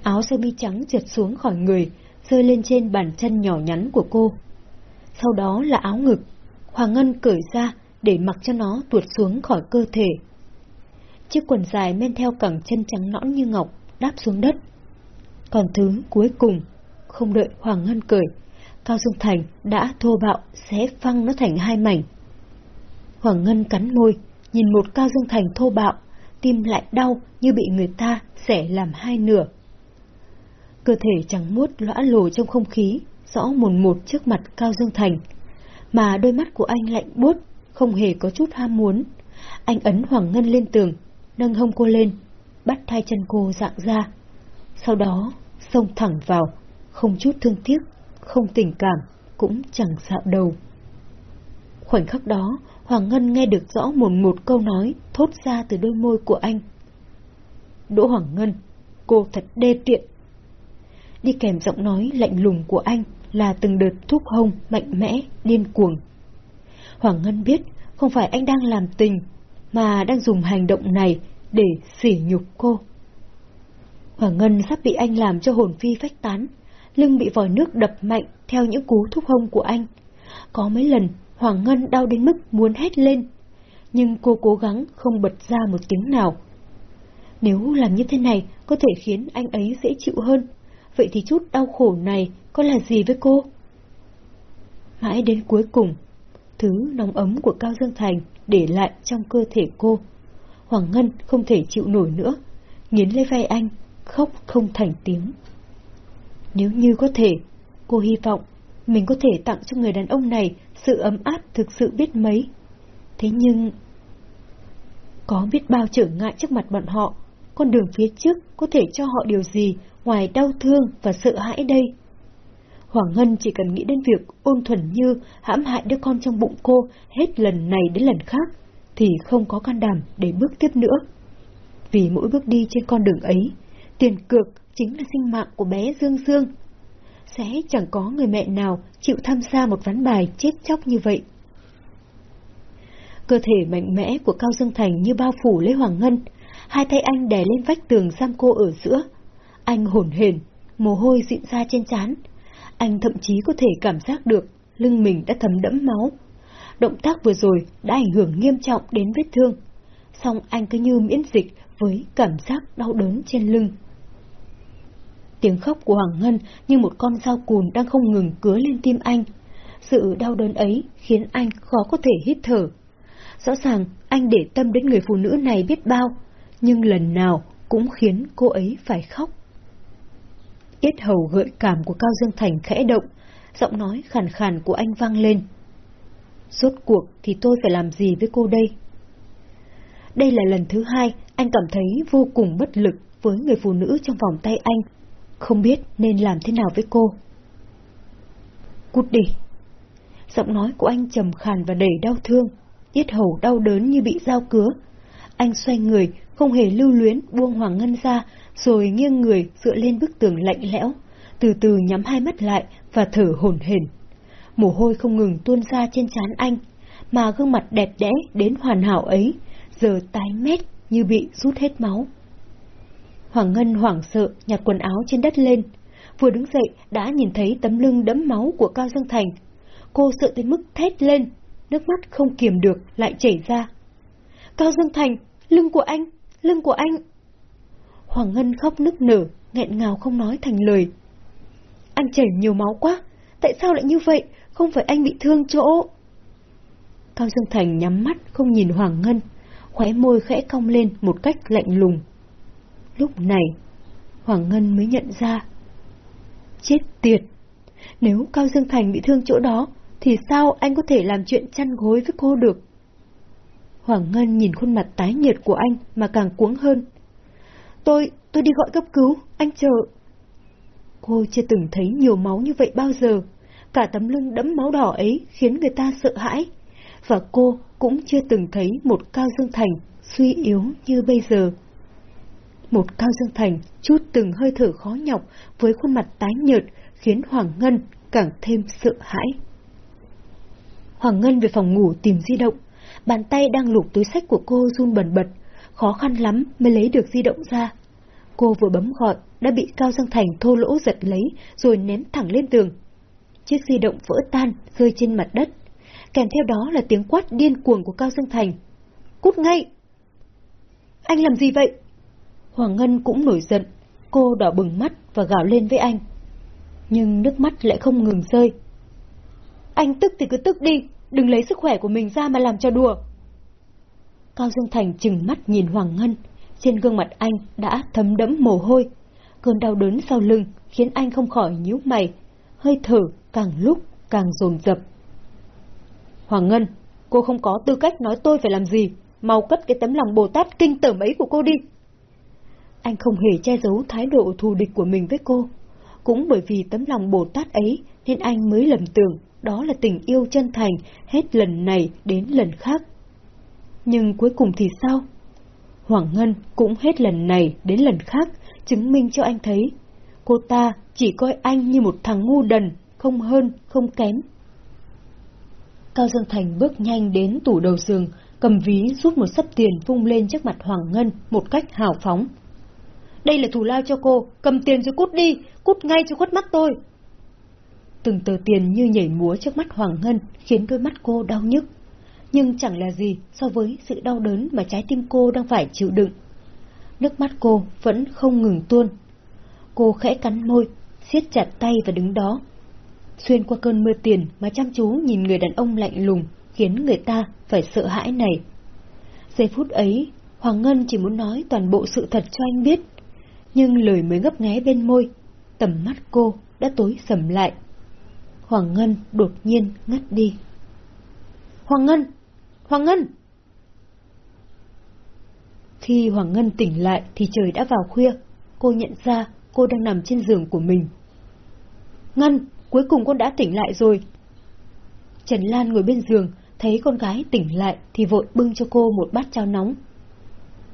Áo sơ mi trắng trượt xuống khỏi người, rơi lên trên bàn chân nhỏ nhắn của cô. Sau đó là áo ngực, Hoàng Ngân cởi ra để mặc cho nó tuột xuống khỏi cơ thể. Chiếc quần dài men theo cẳng chân trắng nõn như ngọc đáp xuống đất. Còn thứ cuối cùng, không đợi Hoàng Ngân cởi, Cao Dương Thành đã thô bạo xé phăng nó thành hai mảnh. Hoàng Ngân cắn môi, nhìn một Cao Dương Thành thô bạo, tim lại đau như bị người ta xẻ làm hai nửa. Cơ thể trắng muốt lõa lồ trong không khí, rõ mồn một trước mặt Cao Dương Thành, mà đôi mắt của anh lạnh buốt, không hề có chút ham muốn. Anh ấn Hoàng Ngân lên tường, nâng hông cô lên, bắt hai chân cô dạng ra. Sau đó, xông thẳng vào, không chút thương tiếc, không tình cảm, cũng chẳng dạo đầu. Khoảnh khắc đó, Hoàng Ngân nghe được rõ mồn một câu nói thốt ra từ đôi môi của anh. Đỗ Hoàng Ngân, cô thật đê tiện. Đi kèm giọng nói lạnh lùng của anh là từng đợt thúc hông mạnh mẽ, điên cuồng. Hoàng Ngân biết không phải anh đang làm tình, mà đang dùng hành động này để sỉ nhục cô. Hoàng Ngân sắp bị anh làm cho hồn phi phách tán, lưng bị vòi nước đập mạnh theo những cú thúc hông của anh. Có mấy lần Hoàng Ngân đau đến mức muốn hét lên, nhưng cô cố gắng không bật ra một tiếng nào. Nếu làm như thế này có thể khiến anh ấy dễ chịu hơn, vậy thì chút đau khổ này có là gì với cô? Mãi đến cuối cùng, thứ nóng ấm của Cao Dương Thành để lại trong cơ thể cô. Hoàng Ngân không thể chịu nổi nữa, nghiến lấy vai anh, khóc không thành tiếng. Nếu như có thể, cô hy vọng mình có thể tặng cho người đàn ông này sự ấm áp thực sự biết mấy. Thế nhưng... Có biết bao trở ngại trước mặt bọn họ, con đường phía trước có thể cho họ điều gì ngoài đau thương và sợ hãi đây? Hoàng Ngân chỉ cần nghĩ đến việc ôn thuần như hãm hại đứa con trong bụng cô hết lần này đến lần khác, thì không có can đảm để bước tiếp nữa. Vì mỗi bước đi trên con đường ấy, tiền cược chính là sinh mạng của bé Dương Dương. Sẽ chẳng có người mẹ nào chịu tham gia một ván bài chết chóc như vậy. Cơ thể mạnh mẽ của Cao Dương Thành như bao phủ lấy Hoàng Ngân, hai tay anh đè lên vách tường giam cô ở giữa. Anh hổn hển, mồ hôi dịn ra trên trán. Anh thậm chí có thể cảm giác được lưng mình đã thấm đẫm máu. Động tác vừa rồi đã ảnh hưởng nghiêm trọng đến vết thương. Song anh cứ như miễn dịch với cảm giác đau đớn trên lưng. Tiếng khóc của Hoàng Ngân như một con dao cùn đang không ngừng cứa lên tim anh. Sự đau đớn ấy khiến anh khó có thể hít thở. Rõ ràng anh để tâm đến người phụ nữ này biết bao, nhưng lần nào cũng khiến cô ấy phải khóc. Yết hầu gợi cảm của Cao Dương Thành khẽ động, giọng nói khàn khàn của anh vang lên. Rốt cuộc thì tôi phải làm gì với cô đây? Đây là lần thứ hai anh cảm thấy vô cùng bất lực với người phụ nữ trong vòng tay anh không biết nên làm thế nào với cô. Cút đi! Giọng nói của anh trầm khàn và đầy đau thương, yết hầu đau đớn như bị dao cứa. Anh xoay người, không hề lưu luyến buông Hoàng Ngân ra, rồi nghiêng người dựa lên bức tường lạnh lẽo, từ từ nhắm hai mắt lại và thở hổn hển. Mồ hôi không ngừng tuôn ra trên trán anh, mà gương mặt đẹp đẽ đến hoàn hảo ấy, giờ tái mét như bị rút hết máu. Hoàng Ngân hoảng sợ nhặt quần áo trên đất lên. Vừa đứng dậy đã nhìn thấy tấm lưng đẫm máu của Cao Dương Thành. Cô sợ tới mức thét lên, nước mắt không kiềm được lại chảy ra. Cao Dương Thành, lưng của anh, lưng của anh. Hoàng Ngân khóc nức nở, nghẹn ngào không nói thành lời. Anh chảy nhiều máu quá, tại sao lại như vậy, không phải anh bị thương chỗ. Cao Dương Thành nhắm mắt không nhìn Hoàng Ngân, khóe môi khẽ cong lên một cách lạnh lùng. Lúc này, Hoàng Ngân mới nhận ra. Chết tiệt! Nếu Cao Dương Thành bị thương chỗ đó, thì sao anh có thể làm chuyện chăn gối với cô được? Hoàng Ngân nhìn khuôn mặt tái nhợt của anh mà càng cuống hơn. Tôi, tôi đi gọi cấp cứu, anh chờ. Cô chưa từng thấy nhiều máu như vậy bao giờ. Cả tấm lưng đẫm máu đỏ ấy khiến người ta sợ hãi. Và cô cũng chưa từng thấy một Cao Dương Thành suy yếu như bây giờ. Một Cao Dương Thành chút từng hơi thở khó nhọc với khuôn mặt tái nhợt khiến Hoàng Ngân càng thêm sợ hãi. Hoàng Ngân về phòng ngủ tìm di động, bàn tay đang lục túi sách của cô run bần bật, khó khăn lắm mới lấy được di động ra. Cô vừa bấm gọi, đã bị Cao Dương Thành thô lỗ giật lấy, rồi ném thẳng lên tường. Chiếc di động vỡ tan, rơi trên mặt đất. Kèm theo đó là tiếng quát điên cuồng của Cao Dương Thành. Cút ngay! Anh làm gì vậy? Hoàng Ngân cũng nổi giận, cô đỏ bừng mắt và gào lên với anh. Nhưng nước mắt lại không ngừng rơi. Anh tức thì cứ tức đi, đừng lấy sức khỏe của mình ra mà làm cho đùa. Cao Dương Thành chừng mắt nhìn Hoàng Ngân, trên gương mặt anh đã thấm đẫm mồ hôi. Cơn đau đớn sau lưng khiến anh không khỏi nhíu mày, hơi thở càng lúc càng dồn dập. Hoàng Ngân, cô không có tư cách nói tôi phải làm gì, mau cất cái tấm lòng Bồ Tát kinh tởm ấy của cô đi. Anh không hề che giấu thái độ thù địch của mình với cô. Cũng bởi vì tấm lòng Bồ Tát ấy nên anh mới lầm tưởng đó là tình yêu chân thành hết lần này đến lần khác. Nhưng cuối cùng thì sao? Hoàng Ngân cũng hết lần này đến lần khác chứng minh cho anh thấy cô ta chỉ coi anh như một thằng ngu đần, không hơn, không kém. Cao Dương Thành bước nhanh đến tủ đầu giường, cầm ví rút một sấp tiền vung lên trước mặt Hoàng Ngân một cách hào phóng. Đây là thù lao cho cô, cầm tiền rồi cút đi, cút ngay cho khuất mắt tôi. Từng tờ tiền như nhảy múa trước mắt Hoàng Ngân khiến đôi mắt cô đau nhức. Nhưng chẳng là gì so với sự đau đớn mà trái tim cô đang phải chịu đựng. Nước mắt cô vẫn không ngừng tuôn. Cô khẽ cắn môi, siết chặt tay và đứng đó. Xuyên qua cơn mưa tiền mà chăm chú nhìn người đàn ông lạnh lùng khiến người ta phải sợ hãi này. Giây phút ấy, Hoàng Ngân chỉ muốn nói toàn bộ sự thật cho anh biết, nhưng lời mới ngấp nghé bên môi, tầm mắt cô đã tối sầm lại. Hoàng Ngân đột nhiên ngất đi. Hoàng Ngân! Hoàng Ngân! Khi Hoàng Ngân tỉnh lại thì trời đã vào khuya, cô nhận ra cô đang nằm trên giường của mình. Ngân, cuối cùng con đã tỉnh lại rồi. Trần Lan ngồi bên giường, thấy con gái tỉnh lại thì vội bưng cho cô một bát cháo nóng.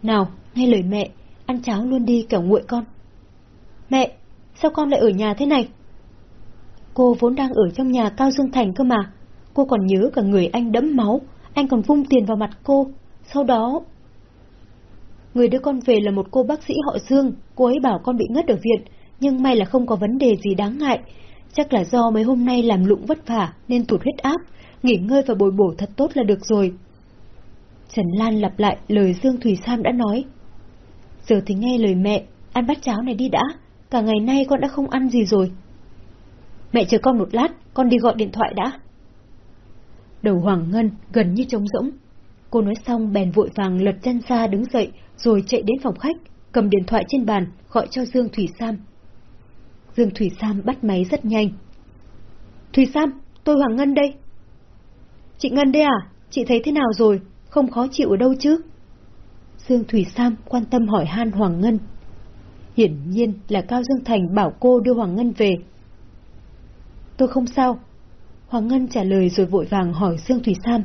Nào, nghe lời mẹ, ăn cháo luôn đi kẻo nguội con. Mẹ, sao con lại ở nhà thế này? Cô vốn đang ở trong nhà Cao Dương Thành cơ mà. Cô còn nhớ cả người anh đẫm máu, anh còn vung tiền vào mặt cô. Sau đó... Người đưa con về là một cô bác sĩ họ Dương, cô ấy bảo con bị ngất ở viện, nhưng may là không có vấn đề gì đáng ngại. Chắc là do mấy hôm nay làm lụng vất vả nên tụt huyết áp, nghỉ ngơi và bồi bổ thật tốt là được rồi. Trần Lan lặp lại lời Dương Thủy Sam đã nói. Giờ thì nghe lời mẹ, ăn bát cháo này đi đã, cả ngày nay con đã không ăn gì rồi. Mẹ chờ con một lát, con đi gọi điện thoại đã. Đầu Hoàng Ngân gần như trống rỗng. Cô nói xong bèn vội vàng lật chân ra đứng dậy rồi chạy đến phòng khách, cầm điện thoại trên bàn gọi cho Dương Thủy Sam. Dương Thủy Sam bắt máy rất nhanh. Thủy Sam, tôi Hoàng Ngân đây. Chị Ngân đây à? Chị thấy thế nào rồi? Không khó chịu ở đâu chứ? Dương Thủy Sam quan tâm hỏi han Hoàng Ngân. Hiển nhiên là Cao Dương Thành bảo cô đưa Hoàng Ngân về. Tôi không sao. Hoàng Ngân trả lời rồi vội vàng hỏi Dương Thủy Sam.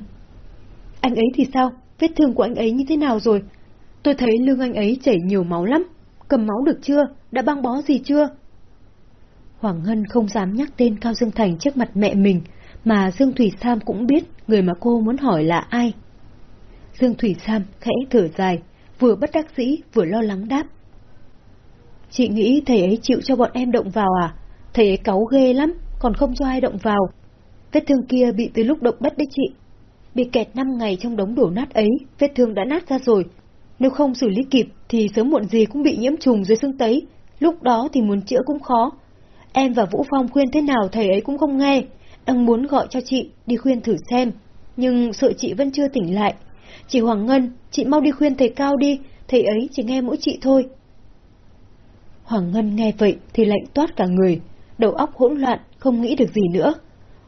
Anh ấy thì sao? Vết thương của anh ấy như thế nào rồi? Tôi thấy lưng anh ấy chảy nhiều máu lắm. Cầm máu được chưa? Đã băng bó gì chưa? Hoàng Ngân không dám nhắc tên Cao Dương Thành trước mặt mẹ mình, mà Dương Thủy Sam cũng biết người mà cô muốn hỏi là ai. Dương Thủy Sam khẽ thở dài, vừa bất đắc dĩ vừa lo lắng đáp. Chị nghĩ thầy ấy chịu cho bọn em động vào à? Thầy ấy cáu ghê lắm, còn không cho ai động vào. Vết thương kia bị từ lúc động đất đấy chị. Bị kẹt 5 ngày trong đống đổ nát ấy, vết thương đã nát ra rồi. Nếu không xử lý kịp thì sớm muộn gì cũng bị nhiễm trùng dưới xương tấy, lúc đó thì muốn chữa cũng khó. Em và Vũ Phong khuyên thế nào thầy ấy cũng không nghe, đang muốn gọi cho chị đi khuyên thử xem, nhưng sợ chị vẫn chưa tỉnh lại. Chị Hoàng Ngân, chị mau đi khuyên thầy Cao đi, thầy ấy chỉ nghe mỗi chị thôi. Hoàng Ngân nghe vậy thì lạnh toát cả người, đầu óc hỗn loạn, không nghĩ được gì nữa.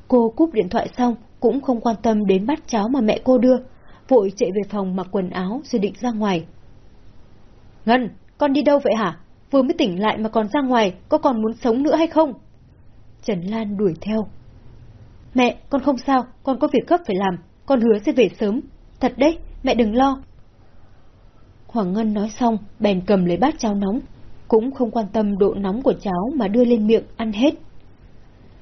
Cô cúp điện thoại xong, cũng không quan tâm đến bát cháo mà mẹ cô đưa, vội chạy về phòng mặc quần áo rồi định ra ngoài. Ngân, con đi đâu vậy hả? Vừa mới tỉnh lại mà còn ra ngoài, có còn muốn sống nữa hay không? Trần Lan đuổi theo. Mẹ, con không sao, con có việc gấp phải làm, con hứa sẽ về sớm. Thật đấy, mẹ đừng lo. Hoàng Ngân nói xong, bèn cầm lấy bát cháo nóng, cũng không quan tâm độ nóng của cháu mà đưa lên miệng ăn hết.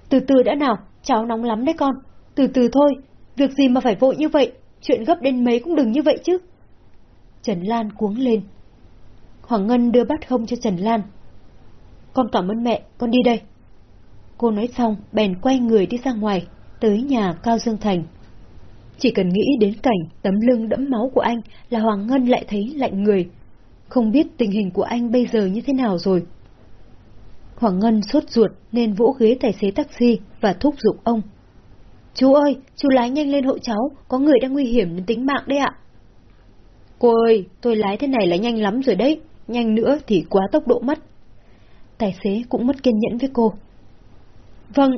Từ từ đã nào, cháu nóng lắm đấy con, từ từ thôi, việc gì mà phải vội như vậy, chuyện gấp đến mấy cũng đừng như vậy chứ. Trần Lan cuống lên. Hoàng Ngân đưa bát không cho Trần Lan. Con cảm ơn mẹ, con đi đây. Cô nói xong, bèn quay người đi ra ngoài, tới nhà Cao Dương Thành. Chỉ cần nghĩ đến cảnh tấm lưng đẫm máu của anh là Hoàng Ngân lại thấy lạnh người. Không biết tình hình của anh bây giờ như thế nào rồi. Hoàng Ngân sốt ruột nên vỗ ghế tài xế taxi và thúc giục ông. Chú ơi, chú lái nhanh lên hộ cháu, có người đang nguy hiểm đến tính mạng đấy ạ. Cô ơi, tôi lái thế này là nhanh lắm rồi đấy, nhanh nữa thì quá tốc độ mất. Tài xế cũng mất kiên nhẫn với cô. Vâng.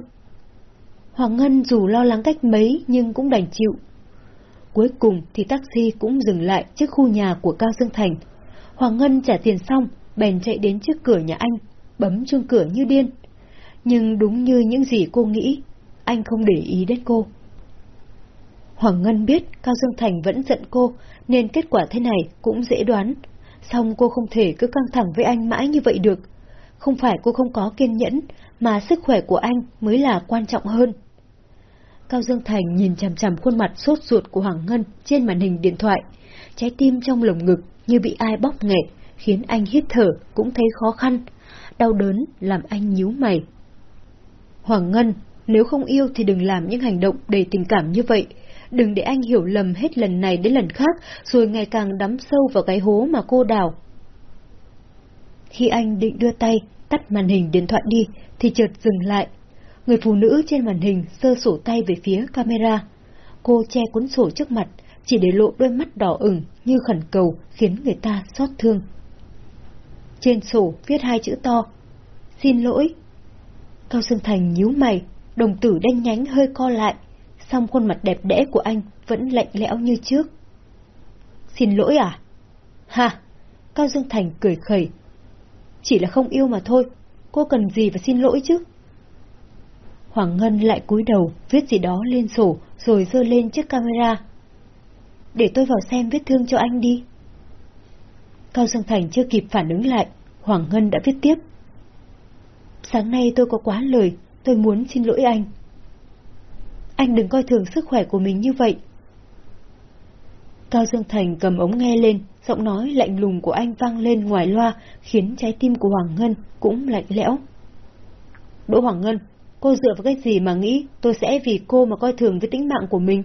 Hoàng Ngân dù lo lắng cách mấy nhưng cũng đành chịu. Cuối cùng thì taxi cũng dừng lại trước khu nhà của Cao Dương Thành. Hoàng Ngân trả tiền xong, bèn chạy đến trước cửa nhà anh, bấm chuông cửa như điên. Nhưng đúng như những gì cô nghĩ, anh không để ý đến cô. Hoàng Ngân biết Cao Dương Thành vẫn giận cô, nên kết quả thế này cũng dễ đoán. Xong cô không thể cứ căng thẳng với anh mãi như vậy được. Không phải cô không có kiên nhẫn, mà sức khỏe của anh mới là quan trọng hơn. Cao Dương Thành nhìn chằm chằm khuôn mặt sốt ruột của Hoàng Ngân trên màn hình điện thoại. Trái tim trong lồng ngực như bị ai bóp nghẹt, khiến anh hít thở cũng thấy khó khăn. Đau đớn làm anh nhíu mày. Hoàng Ngân, nếu không yêu thì đừng làm những hành động đầy tình cảm như vậy. Đừng để anh hiểu lầm hết lần này đến lần khác, rồi ngày càng đắm sâu vào cái hố mà cô đào. Khi anh định đưa tay, tắt màn hình điện thoại đi, thì chợt dừng lại. Người phụ nữ trên màn hình sơ sổ tay về phía camera. Cô che cuốn sổ trước mặt, chỉ để lộ đôi mắt đỏ ửng như khẩn cầu khiến người ta xót thương. Trên sổ viết hai chữ to. Xin lỗi. Cao dương Thành nhíu mày, đồng tử đen nhánh hơi co lại, song khuôn mặt đẹp đẽ của anh vẫn lạnh lẽo như trước. Xin lỗi à? Ha! Cao Dương Thành cười khẩy. Chỉ là không yêu mà thôi, cô cần gì phải xin lỗi chứ? Hoàng Ngân lại cúi đầu, viết gì đó lên sổ, rồi dơ lên chiếc camera. Để tôi vào xem vết thương cho anh đi. Cao Dương Thành chưa kịp phản ứng lại, Hoàng Ngân đã viết tiếp. Sáng nay tôi có quá lời, tôi muốn xin lỗi anh. Anh đừng coi thường sức khỏe của mình như vậy. Cao Dương Thành cầm ống nghe lên, giọng nói lạnh lùng của anh vang lên ngoài loa, khiến trái tim của Hoàng Ngân cũng lạnh lẽo. Đỗ Hoàng Ngân, cô dựa vào cái gì mà nghĩ tôi sẽ vì cô mà coi thường với tính mạng của mình?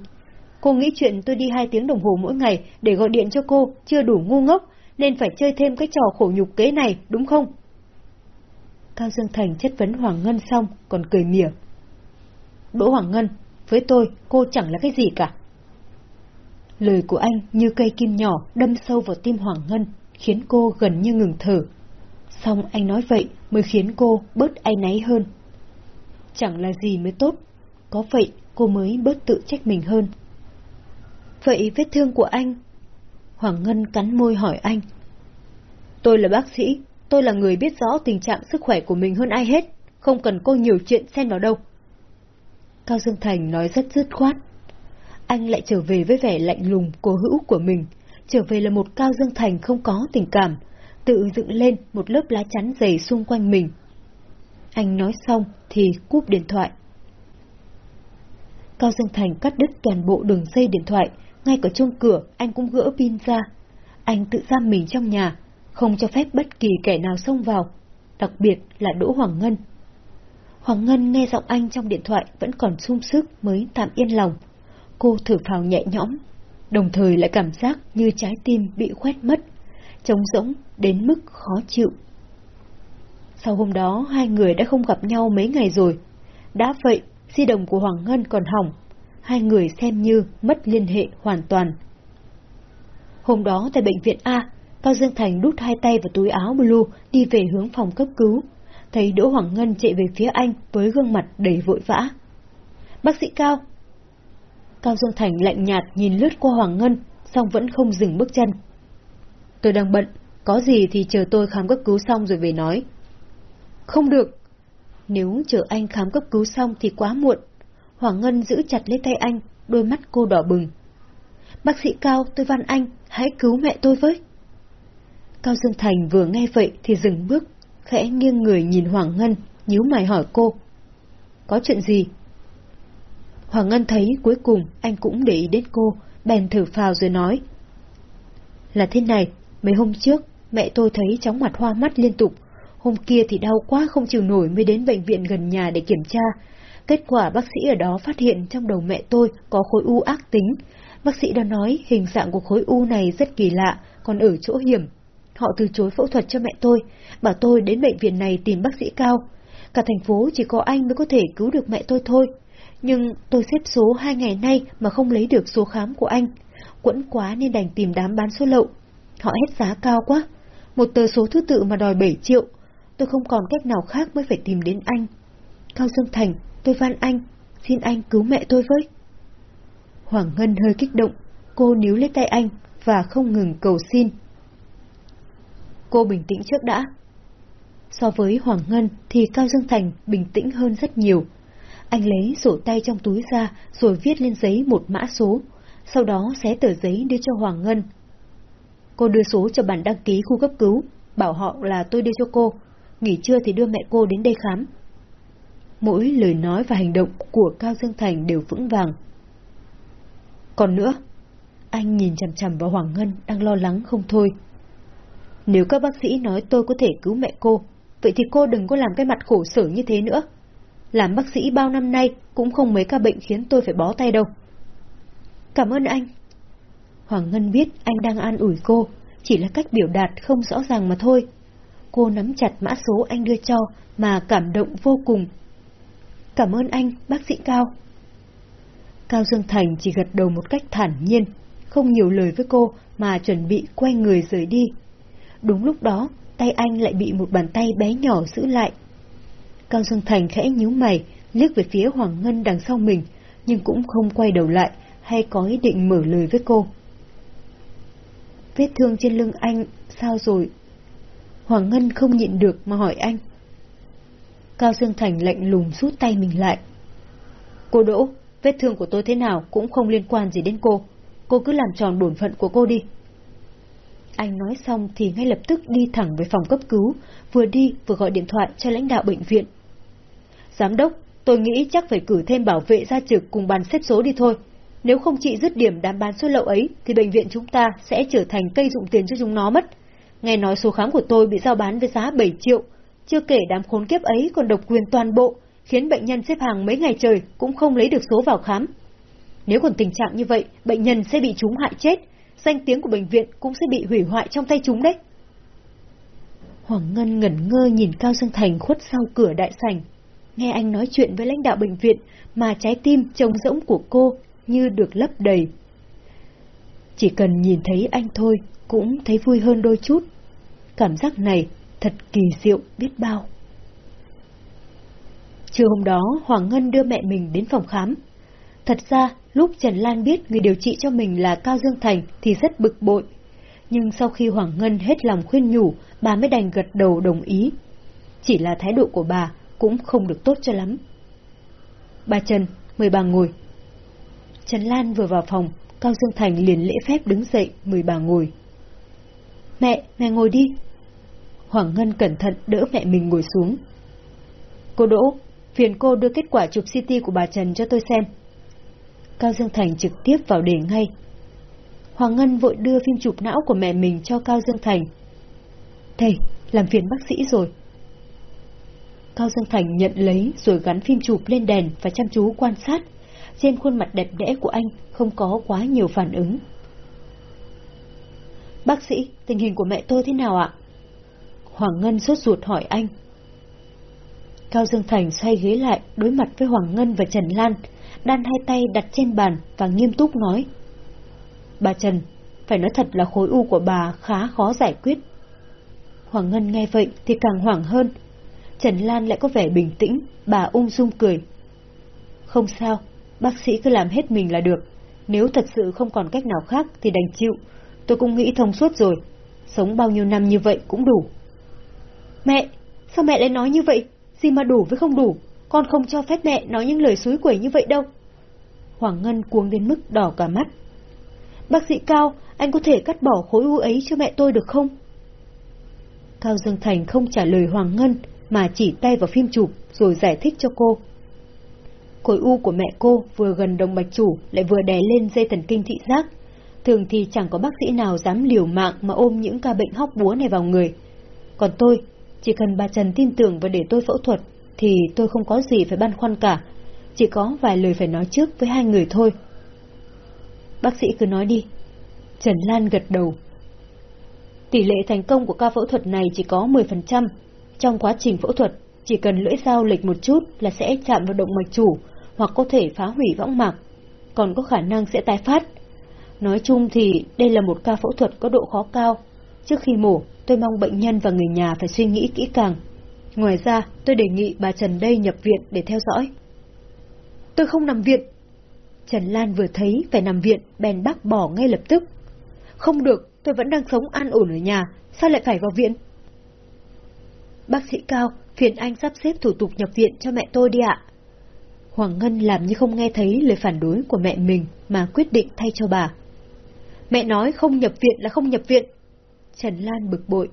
Cô nghĩ chuyện tôi đi hai tiếng đồng hồ mỗi ngày để gọi điện cho cô chưa đủ ngu ngốc, nên phải chơi thêm cái trò khổ nhục kế này, đúng không? Cao Dương Thành chất vấn Hoàng Ngân xong, còn cười mỉa. Đỗ Hoàng Ngân, với tôi, cô chẳng là cái gì cả. Lời của anh như cây kim nhỏ đâm sâu vào tim Hoàng Ngân, khiến cô gần như ngừng thở. Xong anh nói vậy mới khiến cô bớt áy náy hơn. Chẳng là gì mới tốt, có vậy cô mới bớt tự trách mình hơn. Vậy vết thương của anh? Hoàng Ngân cắn môi hỏi anh. Tôi là bác sĩ, tôi là người biết rõ tình trạng sức khỏe của mình hơn ai hết, không cần cô nhiều chuyện xen vào đâu. Cao Dương Thành nói rất dứt khoát. Anh lại trở về với vẻ lạnh lùng cố hữu của mình, trở về là một Cao Dương Thành không có tình cảm, tự dựng lên một lớp lá chắn dày xung quanh mình. Anh nói xong thì cúp điện thoại. Cao Dương Thành cắt đứt toàn bộ đường dây điện thoại, ngay cả chuông cửa anh cũng gỡ pin ra. Anh tự giam mình trong nhà, không cho phép bất kỳ kẻ nào xông vào, đặc biệt là Đỗ Hoàng Ngân. Hoàng Ngân nghe giọng anh trong điện thoại vẫn còn sung sức mới tạm yên lòng. Cô thở phào nhẹ nhõm, đồng thời lại cảm giác như trái tim bị khoét mất, trống rỗng đến mức khó chịu. Sau hôm đó hai người đã không gặp nhau mấy ngày rồi. Đã vậy, di động của Hoàng Ngân còn hỏng, hai người xem như mất liên hệ hoàn toàn. Hôm đó tại bệnh viện A, Cao Dương Thành đút hai tay vào túi áo blue đi về hướng phòng cấp cứu, thấy Đỗ Hoàng Ngân chạy về phía anh với gương mặt đầy vội vã. Bác sĩ Cao! Cao Dương Thành lạnh nhạt nhìn lướt qua Hoàng Ngân, song vẫn không dừng bước chân. Tôi đang bận, có gì thì chờ tôi khám cấp cứu xong rồi về nói. Không được! Nếu chờ anh khám cấp cứu xong thì quá muộn. Hoàng Ngân giữ chặt lấy tay anh, đôi mắt cô đỏ bừng. Bác sĩ Cao, tôi van anh, hãy cứu mẹ tôi với. Cao Dương Thành vừa nghe vậy thì dừng bước, khẽ nghiêng người nhìn Hoàng Ngân, nhíu mày hỏi cô. Có chuyện gì? Hoàng Ngân thấy cuối cùng anh cũng để ý đến cô, bèn thử phào rồi nói. Là thế này, mấy hôm trước, mẹ tôi thấy chóng mặt hoa mắt liên tục. Hôm kia thì đau quá không chịu nổi mới đến bệnh viện gần nhà để kiểm tra. Kết quả bác sĩ ở đó phát hiện trong đầu mẹ tôi có khối u ác tính. Bác sĩ đã nói hình dạng của khối u này rất kỳ lạ, còn ở chỗ hiểm. Họ từ chối phẫu thuật cho mẹ tôi, bảo tôi đến bệnh viện này tìm bác sĩ cao. Cả thành phố chỉ có anh mới có thể cứu được mẹ tôi thôi. Nhưng tôi xếp số hai ngày nay mà không lấy được số khám của anh. Quẫn quá nên đành tìm đám bán số lậu. Họ hết giá cao quá. Một tờ số thứ tự mà đòi 7 triệu. Tôi không còn cách nào khác mới phải tìm đến anh. Cao Dương Thành, tôi van anh, xin anh cứu mẹ tôi với. Hoàng Ngân hơi kích động, cô níu lấy tay anh và không ngừng cầu xin. Cô bình tĩnh trước đã. So với Hoàng Ngân thì Cao Dương Thành bình tĩnh hơn rất nhiều. Anh lấy sổ tay trong túi ra rồi viết lên giấy một mã số, sau đó xé tờ giấy đưa cho Hoàng Ngân. Cô đưa số cho bản đăng ký khu cấp cứu, bảo họ là tôi đưa cho cô, nghỉ trưa thì đưa mẹ cô đến đây khám. Mỗi lời nói và hành động của Cao Dương Thành đều vững vàng. Còn nữa, anh nhìn chằm chằm vào Hoàng Ngân đang lo lắng không thôi. Nếu các bác sĩ nói tôi có thể cứu mẹ cô, vậy thì cô đừng có làm cái mặt khổ sở như thế nữa. Làm bác sĩ bao năm nay cũng không mấy ca bệnh khiến tôi phải bó tay đâu. Cảm ơn anh. Hoàng Ngân biết anh đang an ủi cô, chỉ là cách biểu đạt không rõ ràng mà thôi. Cô nắm chặt mã số anh đưa cho mà cảm động vô cùng. Cảm ơn anh, bác sĩ Cao. Cao Dương Thành chỉ gật đầu một cách thản nhiên, không nhiều lời với cô mà chuẩn bị quay người rời đi. Đúng lúc đó, tay anh lại bị một bàn tay bé nhỏ giữ lại. Cao Dương Thành khẽ nhíu mày, liếc về phía Hoàng Ngân đằng sau mình, nhưng cũng không quay đầu lại hay có ý định mở lời với cô. Vết thương trên lưng anh, sao rồi? Hoàng Ngân không nhịn được mà hỏi anh. Cao Dương Thành lạnh lùng rút tay mình lại. Cô Đỗ, vết thương của tôi thế nào cũng không liên quan gì đến cô. Cô cứ làm tròn bổn phận của cô đi. Anh nói xong thì ngay lập tức đi thẳng về phòng cấp cứu, vừa đi vừa gọi điện thoại cho lãnh đạo bệnh viện. Giám đốc, tôi nghĩ chắc phải cử thêm bảo vệ ra trực cùng bàn xếp số đi thôi. Nếu không chị dứt điểm đám bán số lậu ấy, thì bệnh viện chúng ta sẽ trở thành cây dụng tiền cho chúng nó mất. Nghe nói số khám của tôi bị giao bán với giá 7 triệu, chưa kể đám khốn kiếp ấy còn độc quyền toàn bộ, khiến bệnh nhân xếp hàng mấy ngày trời cũng không lấy được số vào khám. Nếu còn tình trạng như vậy, bệnh nhân sẽ bị chúng hại chết, danh tiếng của bệnh viện cũng sẽ bị hủy hoại trong tay chúng đấy. Hoàng Ngân ngẩn ngơ nhìn Cao Dương Thành khuất sau cửa đại sảnh. Nghe anh nói chuyện với lãnh đạo bệnh viện mà trái tim trống rỗng của cô như được lấp đầy. Chỉ cần nhìn thấy anh thôi cũng thấy vui hơn đôi chút. Cảm giác này thật kỳ diệu biết bao. Trưa hôm đó, Hoàng Ngân đưa mẹ mình đến phòng khám. Thật ra, lúc Trần Lan biết người điều trị cho mình là Cao Dương Thành thì rất bực bội. Nhưng sau khi Hoàng Ngân hết lòng khuyên nhủ, bà mới đành gật đầu đồng ý. Chỉ là thái độ của bà cũng không được tốt cho lắm. Bà Trần, mời bà ngồi. Trần Lan vừa vào phòng, Cao Dương Thành liền lễ phép đứng dậy mời bà ngồi. Mẹ, mẹ ngồi đi. Hoàng Ngân cẩn thận đỡ mẹ mình ngồi xuống. Cô Đỗ, phiền cô đưa kết quả chụp CT của bà Trần cho tôi xem. Cao Dương Thành trực tiếp vào đề ngay. Hoàng Ngân vội đưa phim chụp não của mẹ mình cho Cao Dương Thành. Thầy, làm phiền bác sĩ rồi. Cao Dương Thành nhận lấy rồi gắn phim chụp lên đèn và chăm chú quan sát. Trên khuôn mặt đẹp đẽ của anh không có quá nhiều phản ứng. Bác sĩ, tình hình của mẹ tôi thế nào ạ? Hoàng Ngân sốt ruột hỏi anh. Cao Dương Thành xoay ghế lại đối mặt với Hoàng Ngân và Trần Lan, đan hai tay đặt trên bàn và nghiêm túc nói. Bà Trần, phải nói thật là khối u của bà khá khó giải quyết. Hoàng Ngân nghe vậy thì càng hoảng hơn. Trần Lan lại có vẻ bình tĩnh, bà ung dung cười. Không sao, bác sĩ cứ làm hết mình là được. Nếu thật sự không còn cách nào khác thì đành chịu. Tôi cũng nghĩ thông suốt rồi. Sống bao nhiêu năm như vậy cũng đủ. Mẹ, sao mẹ lại nói như vậy? Gì mà đủ với không đủ? Con không cho phép mẹ nói những lời suối quẩy như vậy đâu. Hoàng Ngân cuống đến mức đỏ cả mắt. Bác sĩ Cao, anh có thể cắt bỏ khối u ấy cho mẹ tôi được không? Cao Dương Thành không trả lời Hoàng Ngân, mà chỉ tay vào phim chụp rồi giải thích cho cô. Khối u của mẹ cô vừa gần đồng bạch chủ lại vừa đè lên dây thần kinh thị giác. Thường thì chẳng có bác sĩ nào dám liều mạng mà ôm những ca bệnh hóc búa này vào người. Còn tôi, chỉ cần bà Trần tin tưởng và để tôi phẫu thuật, thì tôi không có gì phải băn khoăn cả. Chỉ có vài lời phải nói trước với hai người thôi. Bác sĩ cứ nói đi. Trần Lan gật đầu. Tỷ lệ thành công của ca phẫu thuật này chỉ có 10%. Trong quá trình phẫu thuật, chỉ cần lưỡi dao lệch một chút là sẽ chạm vào động mạch chủ hoặc có thể phá hủy võng mạc, còn có khả năng sẽ tái phát. Nói chung thì đây là một ca phẫu thuật có độ khó cao. Trước khi mổ, tôi mong bệnh nhân và người nhà phải suy nghĩ kỹ càng. Ngoài ra, tôi đề nghị bà Trần đây nhập viện để theo dõi. Tôi không nằm viện. Trần Lan vừa thấy phải nằm viện, bèn bác bỏ ngay lập tức. Không được, tôi vẫn đang sống an ổn ở nhà, sao lại phải vào viện? Bác sĩ Cao, phiền anh sắp xếp thủ tục nhập viện cho mẹ tôi đi ạ. Hoàng Ngân làm như không nghe thấy lời phản đối của mẹ mình mà quyết định thay cho bà. Mẹ nói không nhập viện là không nhập viện. Trần Lan bực bội.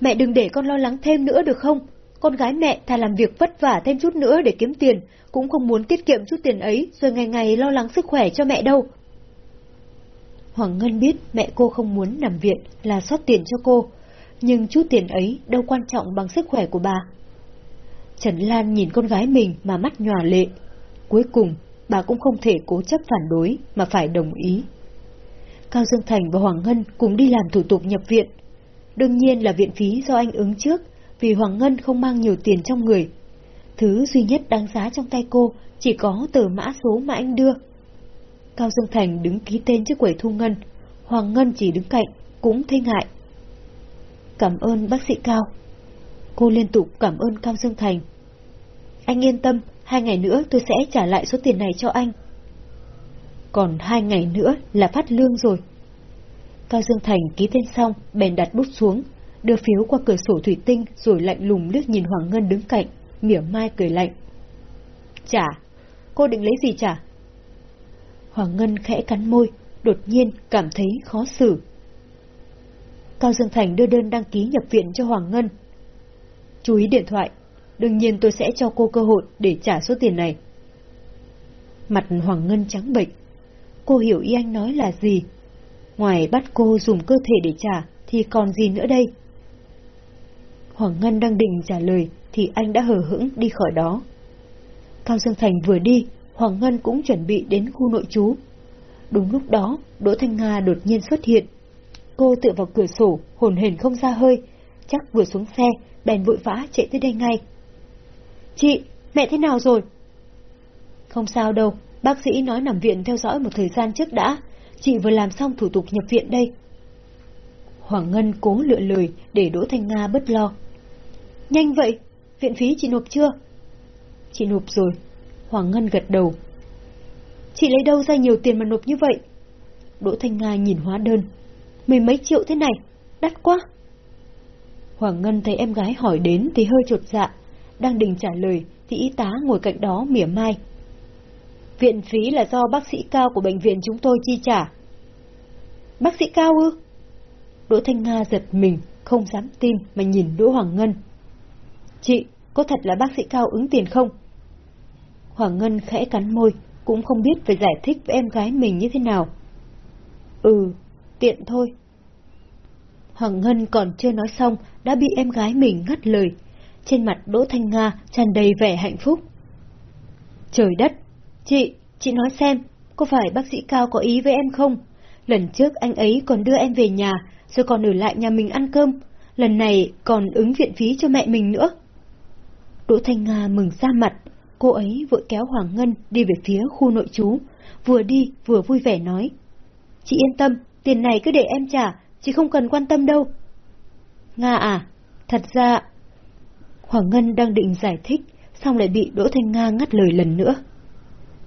Mẹ đừng để con lo lắng thêm nữa được không? Con gái mẹ thà làm việc vất vả thêm chút nữa để kiếm tiền, cũng không muốn tiết kiệm chút tiền ấy rồi ngày ngày lo lắng sức khỏe cho mẹ đâu. Hoàng Ngân biết mẹ cô không muốn nằm viện là xót tiền cho cô, nhưng chút tiền ấy đâu quan trọng bằng sức khỏe của bà. Trần Lan nhìn con gái mình mà mắt nhòa lệ. Cuối cùng, bà cũng không thể cố chấp phản đối mà phải đồng ý. Cao Dương Thành và Hoàng Ngân cùng đi làm thủ tục nhập viện. Đương nhiên là viện phí do anh ứng trước, vì Hoàng Ngân không mang nhiều tiền trong người. Thứ duy nhất đáng giá trong tay cô chỉ có tờ mã số mà anh đưa. Cao Dương Thành đứng ký tên trước quầy thu ngân, Hoàng Ngân chỉ đứng cạnh, cũng thấy ngại. Cảm ơn bác sĩ Cao. Cô liên tục cảm ơn Cao Dương Thành. Anh yên tâm, hai ngày nữa tôi sẽ trả lại số tiền này cho anh. Còn hai ngày nữa là phát lương rồi. Cao Dương Thành ký tên xong, bèn đặt bút xuống, đưa phiếu qua cửa sổ thủy tinh rồi lạnh lùng liếc nhìn Hoàng Ngân đứng cạnh, mỉa mai cười lạnh. Trả? Cô định lấy gì trả? Hoàng Ngân khẽ cắn môi, đột nhiên cảm thấy khó xử. Cao Dương Thành đưa đơn đăng ký nhập viện cho Hoàng Ngân. Chú ý điện thoại, đương nhiên tôi sẽ cho cô cơ hội để trả số tiền này. Mặt Hoàng Ngân trắng bệch, cô hiểu ý anh nói là gì. Ngoài bắt cô dùng cơ thể để trả, thì còn gì nữa đây? Hoàng Ngân đang định trả lời, thì anh đã hờ hững đi khỏi đó. Cao Dương Thành vừa đi, Hoàng Ngân cũng chuẩn bị đến khu nội trú. Đúng lúc đó, Đỗ Thanh Nga đột nhiên xuất hiện. Cô tựa vào cửa sổ, hồn hển không ra hơi, chắc vừa xuống xe, bèn vội vã chạy tới đây ngay. Chị, mẹ thế nào rồi? Không sao đâu, bác sĩ nói nằm viện theo dõi một thời gian trước đã, chị vừa làm xong thủ tục nhập viện đây. Hoàng Ngân cố lựa lời để Đỗ Thanh Nga bất lo. Nhanh vậy, viện phí chị nộp chưa? Chị nộp rồi. Hoàng Ngân gật đầu. Chị lấy đâu ra nhiều tiền mà nộp như vậy? Đỗ Thanh Nga nhìn hóa đơn. Mười mấy triệu thế này, đắt quá. Hoàng Ngân thấy em gái hỏi đến thì hơi chột dạ, đang định trả lời thì y tá ngồi cạnh đó mỉa mai. Viện phí là do bác sĩ cao của bệnh viện chúng tôi chi trả. Bác sĩ cao ư? Đỗ Thanh Nga giật mình, không dám tin mà nhìn Đỗ Hoàng Ngân. Chị, có thật là bác sĩ cao ứng tiền không? Hoàng Ngân khẽ cắn môi, cũng không biết phải giải thích với em gái mình như thế nào. Ừ, tiện thôi. Hoàng Ngân còn chưa nói xong, đã bị em gái mình ngắt lời. Trên mặt Đỗ Thanh Nga tràn đầy vẻ hạnh phúc. Trời đất! Chị, chị nói xem, có phải bác sĩ Cao có ý với em không? Lần trước anh ấy còn đưa em về nhà, rồi còn ở lại nhà mình ăn cơm. Lần này còn ứng viện phí cho mẹ mình nữa. Đỗ Thanh Nga mừng ra mặt, cô ấy vội kéo Hoàng Ngân đi về phía khu nội trú, vừa đi vừa vui vẻ nói. Chị yên tâm, tiền này cứ để em trả, chị không cần quan tâm đâu. Nga à, thật ra... Hoàng Ngân đang định giải thích, xong lại bị Đỗ Thanh Nga ngắt lời lần nữa.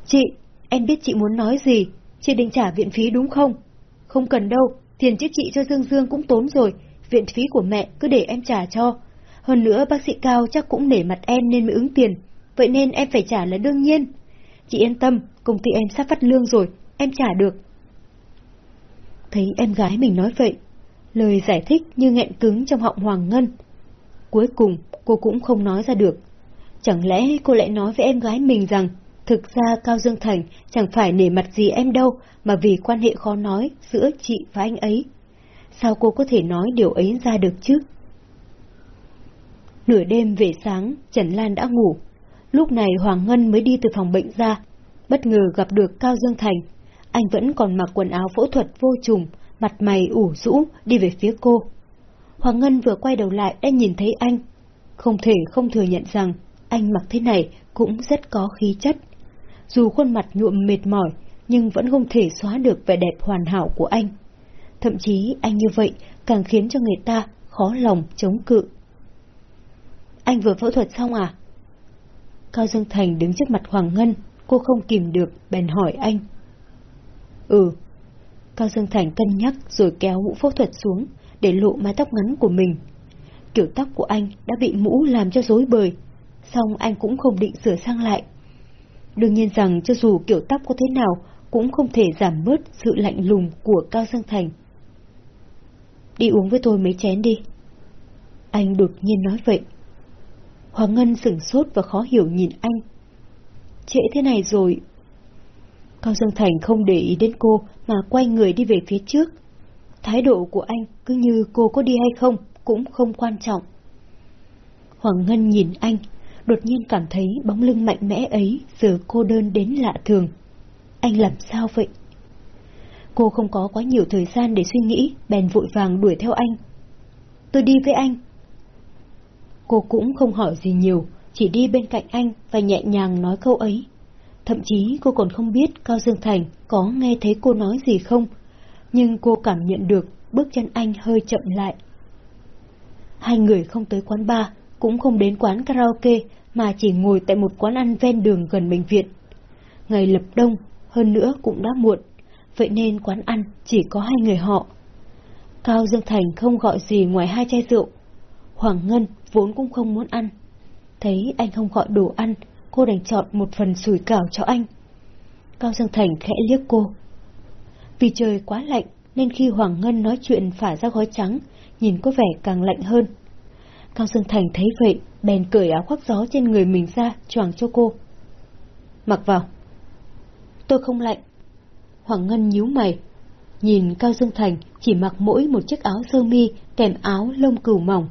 Chị, em biết chị muốn nói gì, chị định trả viện phí đúng không? Không cần đâu, tiền chữa trị cho Dương Dương cũng tốn rồi, viện phí của mẹ cứ để em trả cho. Hơn nữa bác sĩ Cao chắc cũng nể mặt em nên mới ứng tiền, vậy nên em phải trả là đương nhiên. Chị yên tâm, công ty em sắp phát lương rồi, em trả được. Thấy em gái mình nói vậy, lời giải thích như nghẹn cứng trong họng Hoàng Ngân. Cuối cùng, cô cũng không nói ra được. Chẳng lẽ cô lại nói với em gái mình rằng Thực ra Cao Dương Thành chẳng phải nể mặt gì em đâu, mà vì quan hệ khó nói giữa chị và anh ấy. Sao cô có thể nói điều ấy ra được chứ? Nửa đêm về sáng, Trần Lan đã ngủ. Lúc này Hoàng Ngân mới đi từ phòng bệnh ra, bất ngờ gặp được Cao Dương Thành. Anh vẫn còn mặc quần áo phẫu thuật vô trùng, mặt mày ủ rũ, đi về phía cô. Hoàng Ngân vừa quay đầu lại đã nhìn thấy anh. Không thể không thừa nhận rằng, anh mặc thế này cũng rất có khí chất. Dù khuôn mặt nhuộm mệt mỏi, nhưng vẫn không thể xóa được vẻ đẹp hoàn hảo của anh. Thậm chí anh như vậy càng khiến cho người ta khó lòng chống cự. Anh vừa phẫu thuật xong à? Cao Dương Thành đứng trước mặt Hoàng Ngân, cô không kìm được, bèn hỏi anh. Ừ. Cao Dương Thành cân nhắc rồi kéo mũ phẫu thuật xuống, để lộ mái tóc ngắn của mình. Kiểu tóc của anh đã bị mũ làm cho rối bời, xong anh cũng không định sửa sang lại. Đương nhiên rằng cho dù kiểu tóc có thế nào, cũng không thể giảm bớt sự lạnh lùng của Cao Dương Thành. Đi uống với tôi mấy chén đi. Anh đột nhiên nói vậy. Hoàng Ngân sửng sốt và khó hiểu nhìn anh. Trễ thế này rồi. Cao Dương Thành không để ý đến cô mà quay người đi về phía trước. Thái độ của anh cứ như cô có đi hay không cũng không quan trọng. Hoàng Ngân nhìn anh, đột nhiên cảm thấy bóng lưng mạnh mẽ ấy giờ cô đơn đến lạ thường. Anh làm sao vậy? Cô không có quá nhiều thời gian để suy nghĩ, bèn vội vàng đuổi theo anh. Tôi đi với anh. Cô cũng không hỏi gì nhiều, chỉ đi bên cạnh anh và nhẹ nhàng nói câu ấy. Thậm chí cô còn không biết Cao Dương Thành có nghe thấy cô nói gì không, nhưng cô cảm nhận được bước chân anh hơi chậm lại. Hai người không tới quán bar, cũng không đến quán karaoke, mà chỉ ngồi tại một quán ăn ven đường gần bệnh viện. Ngày lập đông, hơn nữa cũng đã muộn, vậy nên quán ăn chỉ có hai người họ. Cao Dương Thành không gọi gì ngoài hai chai rượu. Hoàng Ngân vốn cũng không muốn ăn. Thấy anh không gọi đồ ăn, cô đành chọn một phần sủi cảo cho anh. Cao Dương Thành khẽ liếc cô. Vì trời quá lạnh nên khi Hoàng Ngân nói chuyện phả ra gói trắng, nhìn có vẻ càng lạnh hơn. Cao Dương Thành thấy vậy, bèn cởi áo khoác gió trên người mình ra, choàng cho cô. Mặc vào. Tôi không lạnh. Hoàng Ngân nhíu mày. Nhìn Cao Dương Thành chỉ mặc mỗi một chiếc áo sơ mi kèm áo lông cừu mỏng.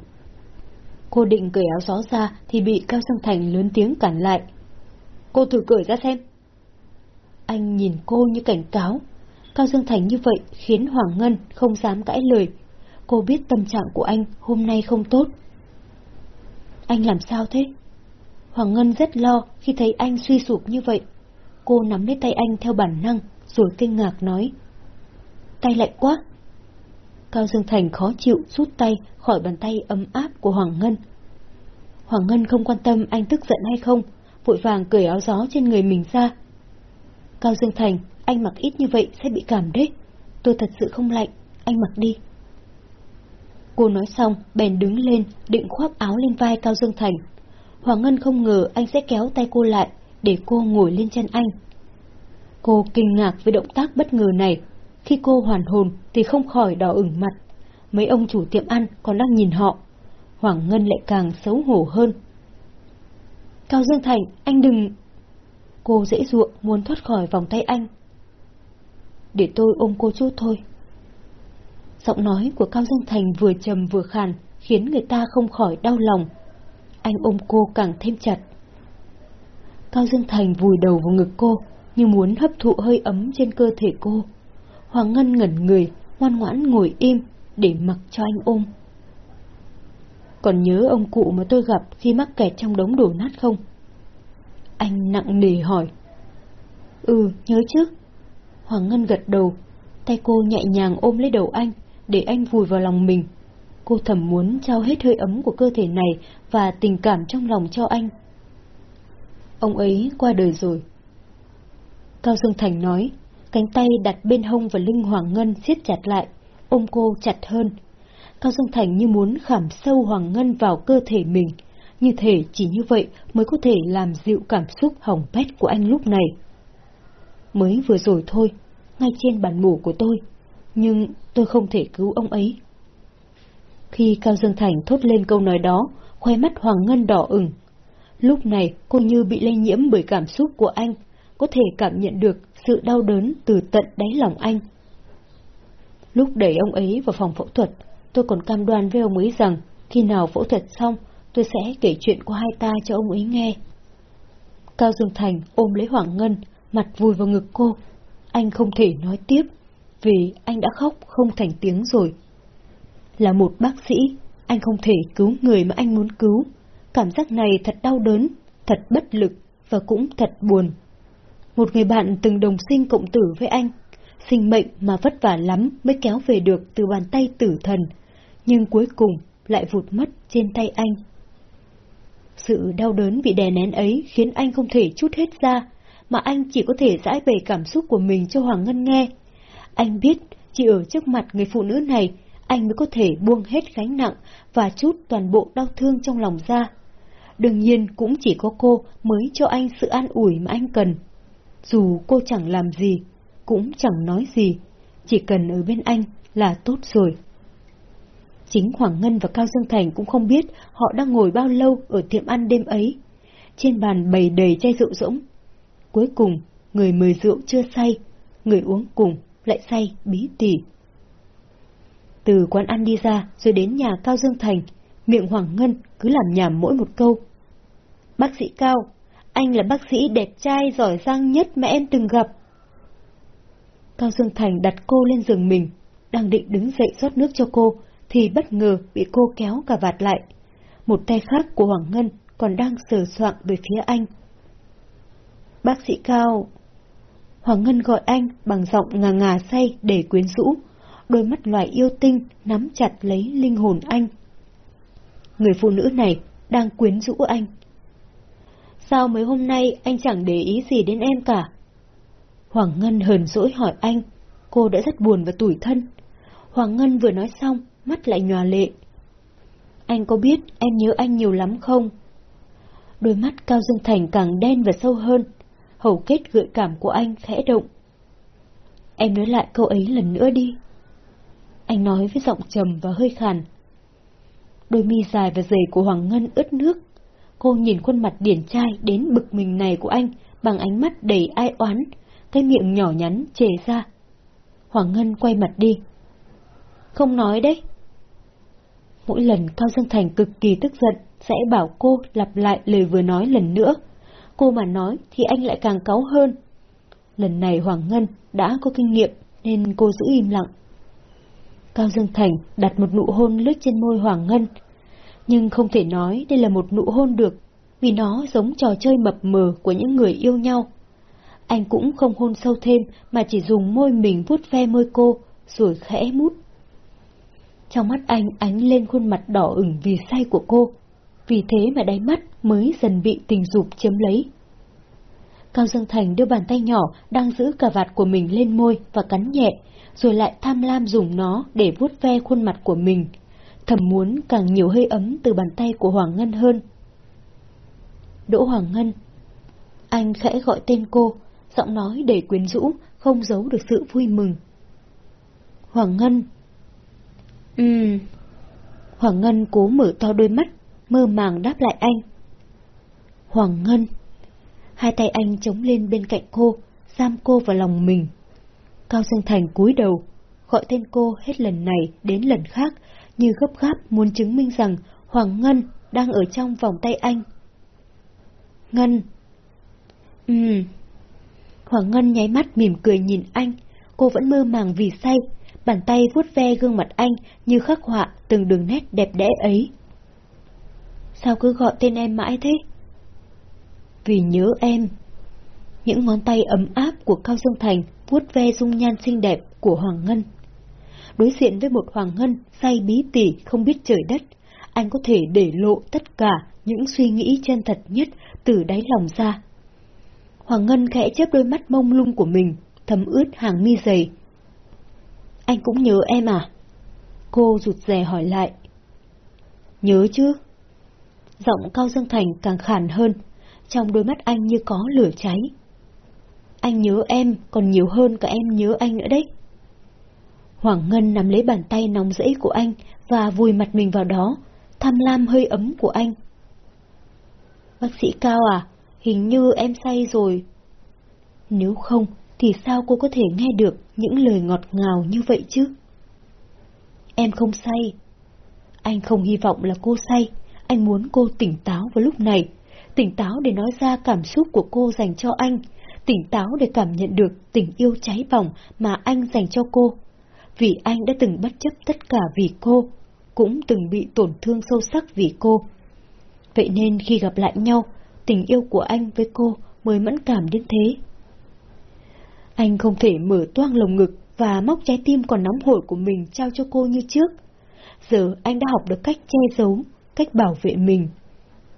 Cô định cởi áo gió ra thì bị Cao Dương Thành lớn tiếng cản lại. Cô thử cởi ra xem. Anh nhìn cô như cảnh cáo. Cao Dương Thành như vậy khiến Hoàng Ngân không dám cãi lời. Cô biết tâm trạng của anh hôm nay không tốt. Anh làm sao thế? Hoàng Ngân rất lo khi thấy anh suy sụp như vậy. Cô nắm lấy tay anh theo bản năng, rồi kinh ngạc nói. Tay lạnh quá. Cao Dương Thành khó chịu rút tay khỏi bàn tay ấm áp của Hoàng Ngân. Hoàng Ngân không quan tâm anh tức giận hay không, vội vàng cởi áo gió trên người mình ra. Cao Dương Thành, anh mặc ít như vậy sẽ bị cảm đấy. Tôi thật sự không lạnh, anh mặc đi. Cô nói xong, bèn đứng lên, định khoác áo lên vai Cao Dương Thành. Hoàng Ngân không ngờ anh sẽ kéo tay cô lại, để cô ngồi lên chân anh. Cô kinh ngạc với động tác bất ngờ này. Khi cô hoàn hồn thì không khỏi đỏ ửng mặt. Mấy ông chủ tiệm ăn còn đang nhìn họ. Hoàng Ngân lại càng xấu hổ hơn. Cao Dương Thành, anh đừng... Cô dễ ruộng muốn thoát khỏi vòng tay anh. Để tôi ôm cô chút thôi. Giọng nói của Cao Dương Thành vừa trầm vừa khàn, khiến người ta không khỏi đau lòng. Anh ôm cô càng thêm chặt. Cao Dương Thành vùi đầu vào ngực cô, như muốn hấp thụ hơi ấm trên cơ thể cô. Hoàng Ngân ngẩn người, ngoan ngoãn ngồi im, để mặc cho anh ôm. Còn nhớ ông cụ mà tôi gặp khi mắc kẹt trong đống đổ nát không? Anh nặng nề hỏi. Ừ, nhớ chứ. Hoàng Ngân gật đầu, tay cô nhẹ nhàng ôm lấy đầu anh, để anh vùi vào lòng mình. Cô thầm muốn trao hết hơi ấm của cơ thể này và tình cảm trong lòng cho anh. Ông ấy qua đời rồi. Cao Dương Thành nói, cánh tay đặt bên hông và lưng Hoàng Ngân siết chặt lại, ôm cô chặt hơn. Cao Dương Thành như muốn khảm sâu Hoàng Ngân vào cơ thể mình, như thể chỉ như vậy mới có thể làm dịu cảm xúc hỏng bét của anh lúc này. Mới vừa rồi thôi, ngay trên bàn ngủ của tôi, nhưng tôi không thể cứu ông ấy. Khi Cao Dương Thành thốt lên câu nói đó, khoe mắt Hoàng Ngân đỏ ửng. Lúc này cô như bị lây nhiễm bởi cảm xúc của anh, có thể cảm nhận được sự đau đớn từ tận đáy lòng anh. Lúc đẩy ông ấy vào phòng phẫu thuật, tôi còn cam đoan với ông ấy rằng khi nào phẫu thuật xong, tôi sẽ kể chuyện của hai ta cho ông ấy nghe. Cao Dương Thành ôm lấy Hoàng Ngân, mặt vùi vào ngực cô. Anh không thể nói tiếp, vì anh đã khóc không thành tiếng rồi. Là một bác sĩ, anh không thể cứu người mà anh muốn cứu. Cảm giác này thật đau đớn, thật bất lực và cũng thật buồn. Một người bạn từng đồng sinh cộng tử với anh, sinh mệnh mà vất vả lắm mới kéo về được từ bàn tay tử thần, nhưng cuối cùng lại vụt mất trên tay anh. Sự đau đớn bị đè nén ấy khiến anh không thể chút hết ra, mà anh chỉ có thể giải bày cảm xúc của mình cho Hoàng Ngân nghe. Anh biết, chỉ ở trước mặt người phụ nữ này, anh mới có thể buông hết gánh nặng và chút toàn bộ đau thương trong lòng ra. Đương nhiên cũng chỉ có cô mới cho anh sự an ủi mà anh cần. Dù cô chẳng làm gì, cũng chẳng nói gì, chỉ cần ở bên anh là tốt rồi. Chính Hoàng Ngân và Cao Dương Thành cũng không biết họ đang ngồi bao lâu ở tiệm ăn đêm ấy. Trên bàn bày đầy chai rượu rỗng. Cuối cùng, người mời rượu chưa say, người uống cùng lại say bí tỉ. Từ quán ăn đi ra rồi đến nhà Cao Dương Thành, miệng Hoàng Ngân cứ làm nhảm mỗi một câu. Bác sĩ Cao, anh là bác sĩ đẹp trai giỏi giang nhất mà em từng gặp. Cao Dương Thành đặt cô lên giường mình, đang định đứng dậy rót nước cho cô, thì bất ngờ bị cô kéo cả vạt lại. Một tay khác của Hoàng Ngân còn đang sờ soạng về phía anh. Bác sĩ Cao... Hoàng Ngân gọi anh bằng giọng ngà ngà say để quyến rũ, đôi mắt loài yêu tinh nắm chặt lấy linh hồn anh. Người phụ nữ này đang quyến rũ anh. Sao mấy hôm nay anh chẳng để ý gì đến em cả? Hoàng Ngân hờn dỗi hỏi anh, cô đã rất buồn và tủi thân. Hoàng Ngân vừa nói xong, mắt lại nhòa lệ. Anh có biết em nhớ anh nhiều lắm không? Đôi mắt Cao Dương Thành càng đen và sâu hơn, hầu kết gợi cảm của anh khẽ động. Em nói lại câu ấy lần nữa đi. Anh nói với giọng trầm và hơi khàn. Đôi mi dài và dày của Hoàng Ngân ướt nước. Cô nhìn khuôn mặt điển trai đến bực mình này của anh bằng ánh mắt đầy ai oán, cái miệng nhỏ nhắn chề ra. Hoàng Ngân quay mặt đi. Không nói đấy. Mỗi lần Cao Dương Thành cực kỳ tức giận, sẽ bảo cô lặp lại lời vừa nói lần nữa. Cô mà nói thì anh lại càng cáu hơn. Lần này Hoàng Ngân đã có kinh nghiệm nên cô giữ im lặng. Cao Dương Thành đặt một nụ hôn lướt trên môi Hoàng Ngân. Nhưng không thể nói đây là một nụ hôn được, vì nó giống trò chơi mập mờ của những người yêu nhau. Anh cũng không hôn sâu thêm mà chỉ dùng môi mình vuốt ve môi cô, rồi khẽ mút. Trong mắt anh ánh lên khuôn mặt đỏ ửng vì say của cô, vì thế mà đáy mắt mới dần bị tình dục chiếm lấy. Cao Dương Thành đưa bàn tay nhỏ đang giữ cà vạt của mình lên môi và cắn nhẹ, rồi lại tham lam dùng nó để vuốt ve khuôn mặt của mình, thầm muốn càng nhiều hơi ấm từ bàn tay của Hoàng Ngân hơn. Đỗ Hoàng Ngân Anh khẽ gọi tên cô, giọng nói để quyến rũ, không giấu được sự vui mừng. Hoàng Ngân Ừm. Hoàng Ngân cố mở to đôi mắt, mơ màng đáp lại anh. Hoàng Ngân. Hai tay anh chống lên bên cạnh cô, giam cô vào lòng mình. Cao Dương Thành cúi đầu, gọi tên cô hết lần này đến lần khác, như gấp gáp muốn chứng minh rằng Hoàng Ngân đang ở trong vòng tay anh. Ngân. Ừm. Hoàng Ngân nháy mắt mỉm cười nhìn anh, cô vẫn mơ màng vì say, bàn tay vuốt ve gương mặt anh như khắc họa từng đường nét đẹp đẽ ấy. Sao cứ gọi tên em mãi thế? Vì nhớ em. Những ngón tay ấm áp của Cao Dương Thành vuốt ve dung nhan xinh đẹp của Hoàng Ngân. Đối diện với một Hoàng Ngân say bí tỉ không biết trời đất, anh có thể để lộ tất cả những suy nghĩ chân thật nhất từ đáy lòng ra. Hoàng Ngân khẽ chớp đôi mắt mông lung của mình, thấm ướt hàng mi dày, anh cũng nhớ em à? Cô rụt rè hỏi lại. Nhớ chứ? Giọng Cao Dương Thành càng khàn hơn, trong đôi mắt anh như có lửa cháy. Anh nhớ em còn nhiều hơn cả em nhớ anh nữa đấy. Hoàng Ngân nắm lấy bàn tay nóng rẫy của anh và vùi mặt mình vào đó, tham lam hơi ấm của anh. Bác sĩ Cao à, hình như em say rồi. Nếu không, thì sao cô có thể nghe được những lời ngọt ngào như vậy chứ? Em không say. Anh không hy vọng là cô say, anh muốn cô tỉnh táo vào lúc này, tỉnh táo để nói ra cảm xúc của cô dành cho anh, tỉnh táo để cảm nhận được tình yêu cháy bỏng mà anh dành cho cô. Vì anh đã từng bất chấp tất cả vì cô, cũng từng bị tổn thương sâu sắc vì cô. Vậy nên khi gặp lại nhau, tình yêu của anh với cô mới mẫn cảm đến thế. Anh không thể mở toang lồng ngực và móc trái tim còn nóng hổi của mình trao cho cô như trước. Giờ anh đã học được cách che giấu, cách bảo vệ mình.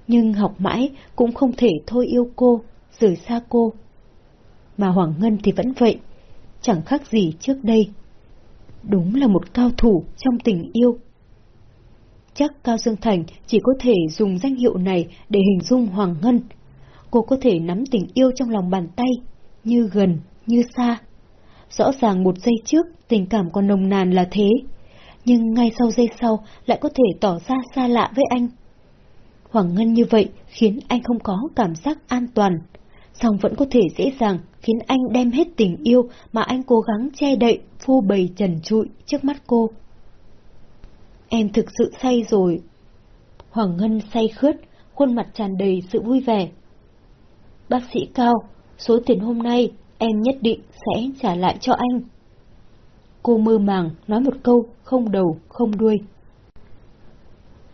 Nhưng học mãi cũng không thể thôi yêu cô, rời xa cô. Mà Hoàng Ngân thì vẫn vậy, chẳng khác gì trước đây. Đúng là một cao thủ trong tình yêu. Chắc Cao Dương Thành chỉ có thể dùng danh hiệu này để hình dung Hoàng Ngân. Cô có thể nắm tình yêu trong lòng bàn tay, như gần, như xa. Rõ ràng một giây trước tình cảm còn nồng nàn là thế, nhưng ngay sau giây sau lại có thể tỏ ra xa lạ với anh. Hoàng Ngân như vậy khiến anh không có cảm giác an toàn, song vẫn có thể dễ dàng khiến anh đem hết tình yêu mà anh cố gắng che đậy, phô bày trần trụi trước mắt cô. Em thực sự say rồi. Hoàng Ngân say khướt, khuôn mặt tràn đầy sự vui vẻ. Bác sĩ Cao, số tiền hôm nay em nhất định sẽ trả lại cho anh. Cô mơ màng nói một câu không đầu không đuôi.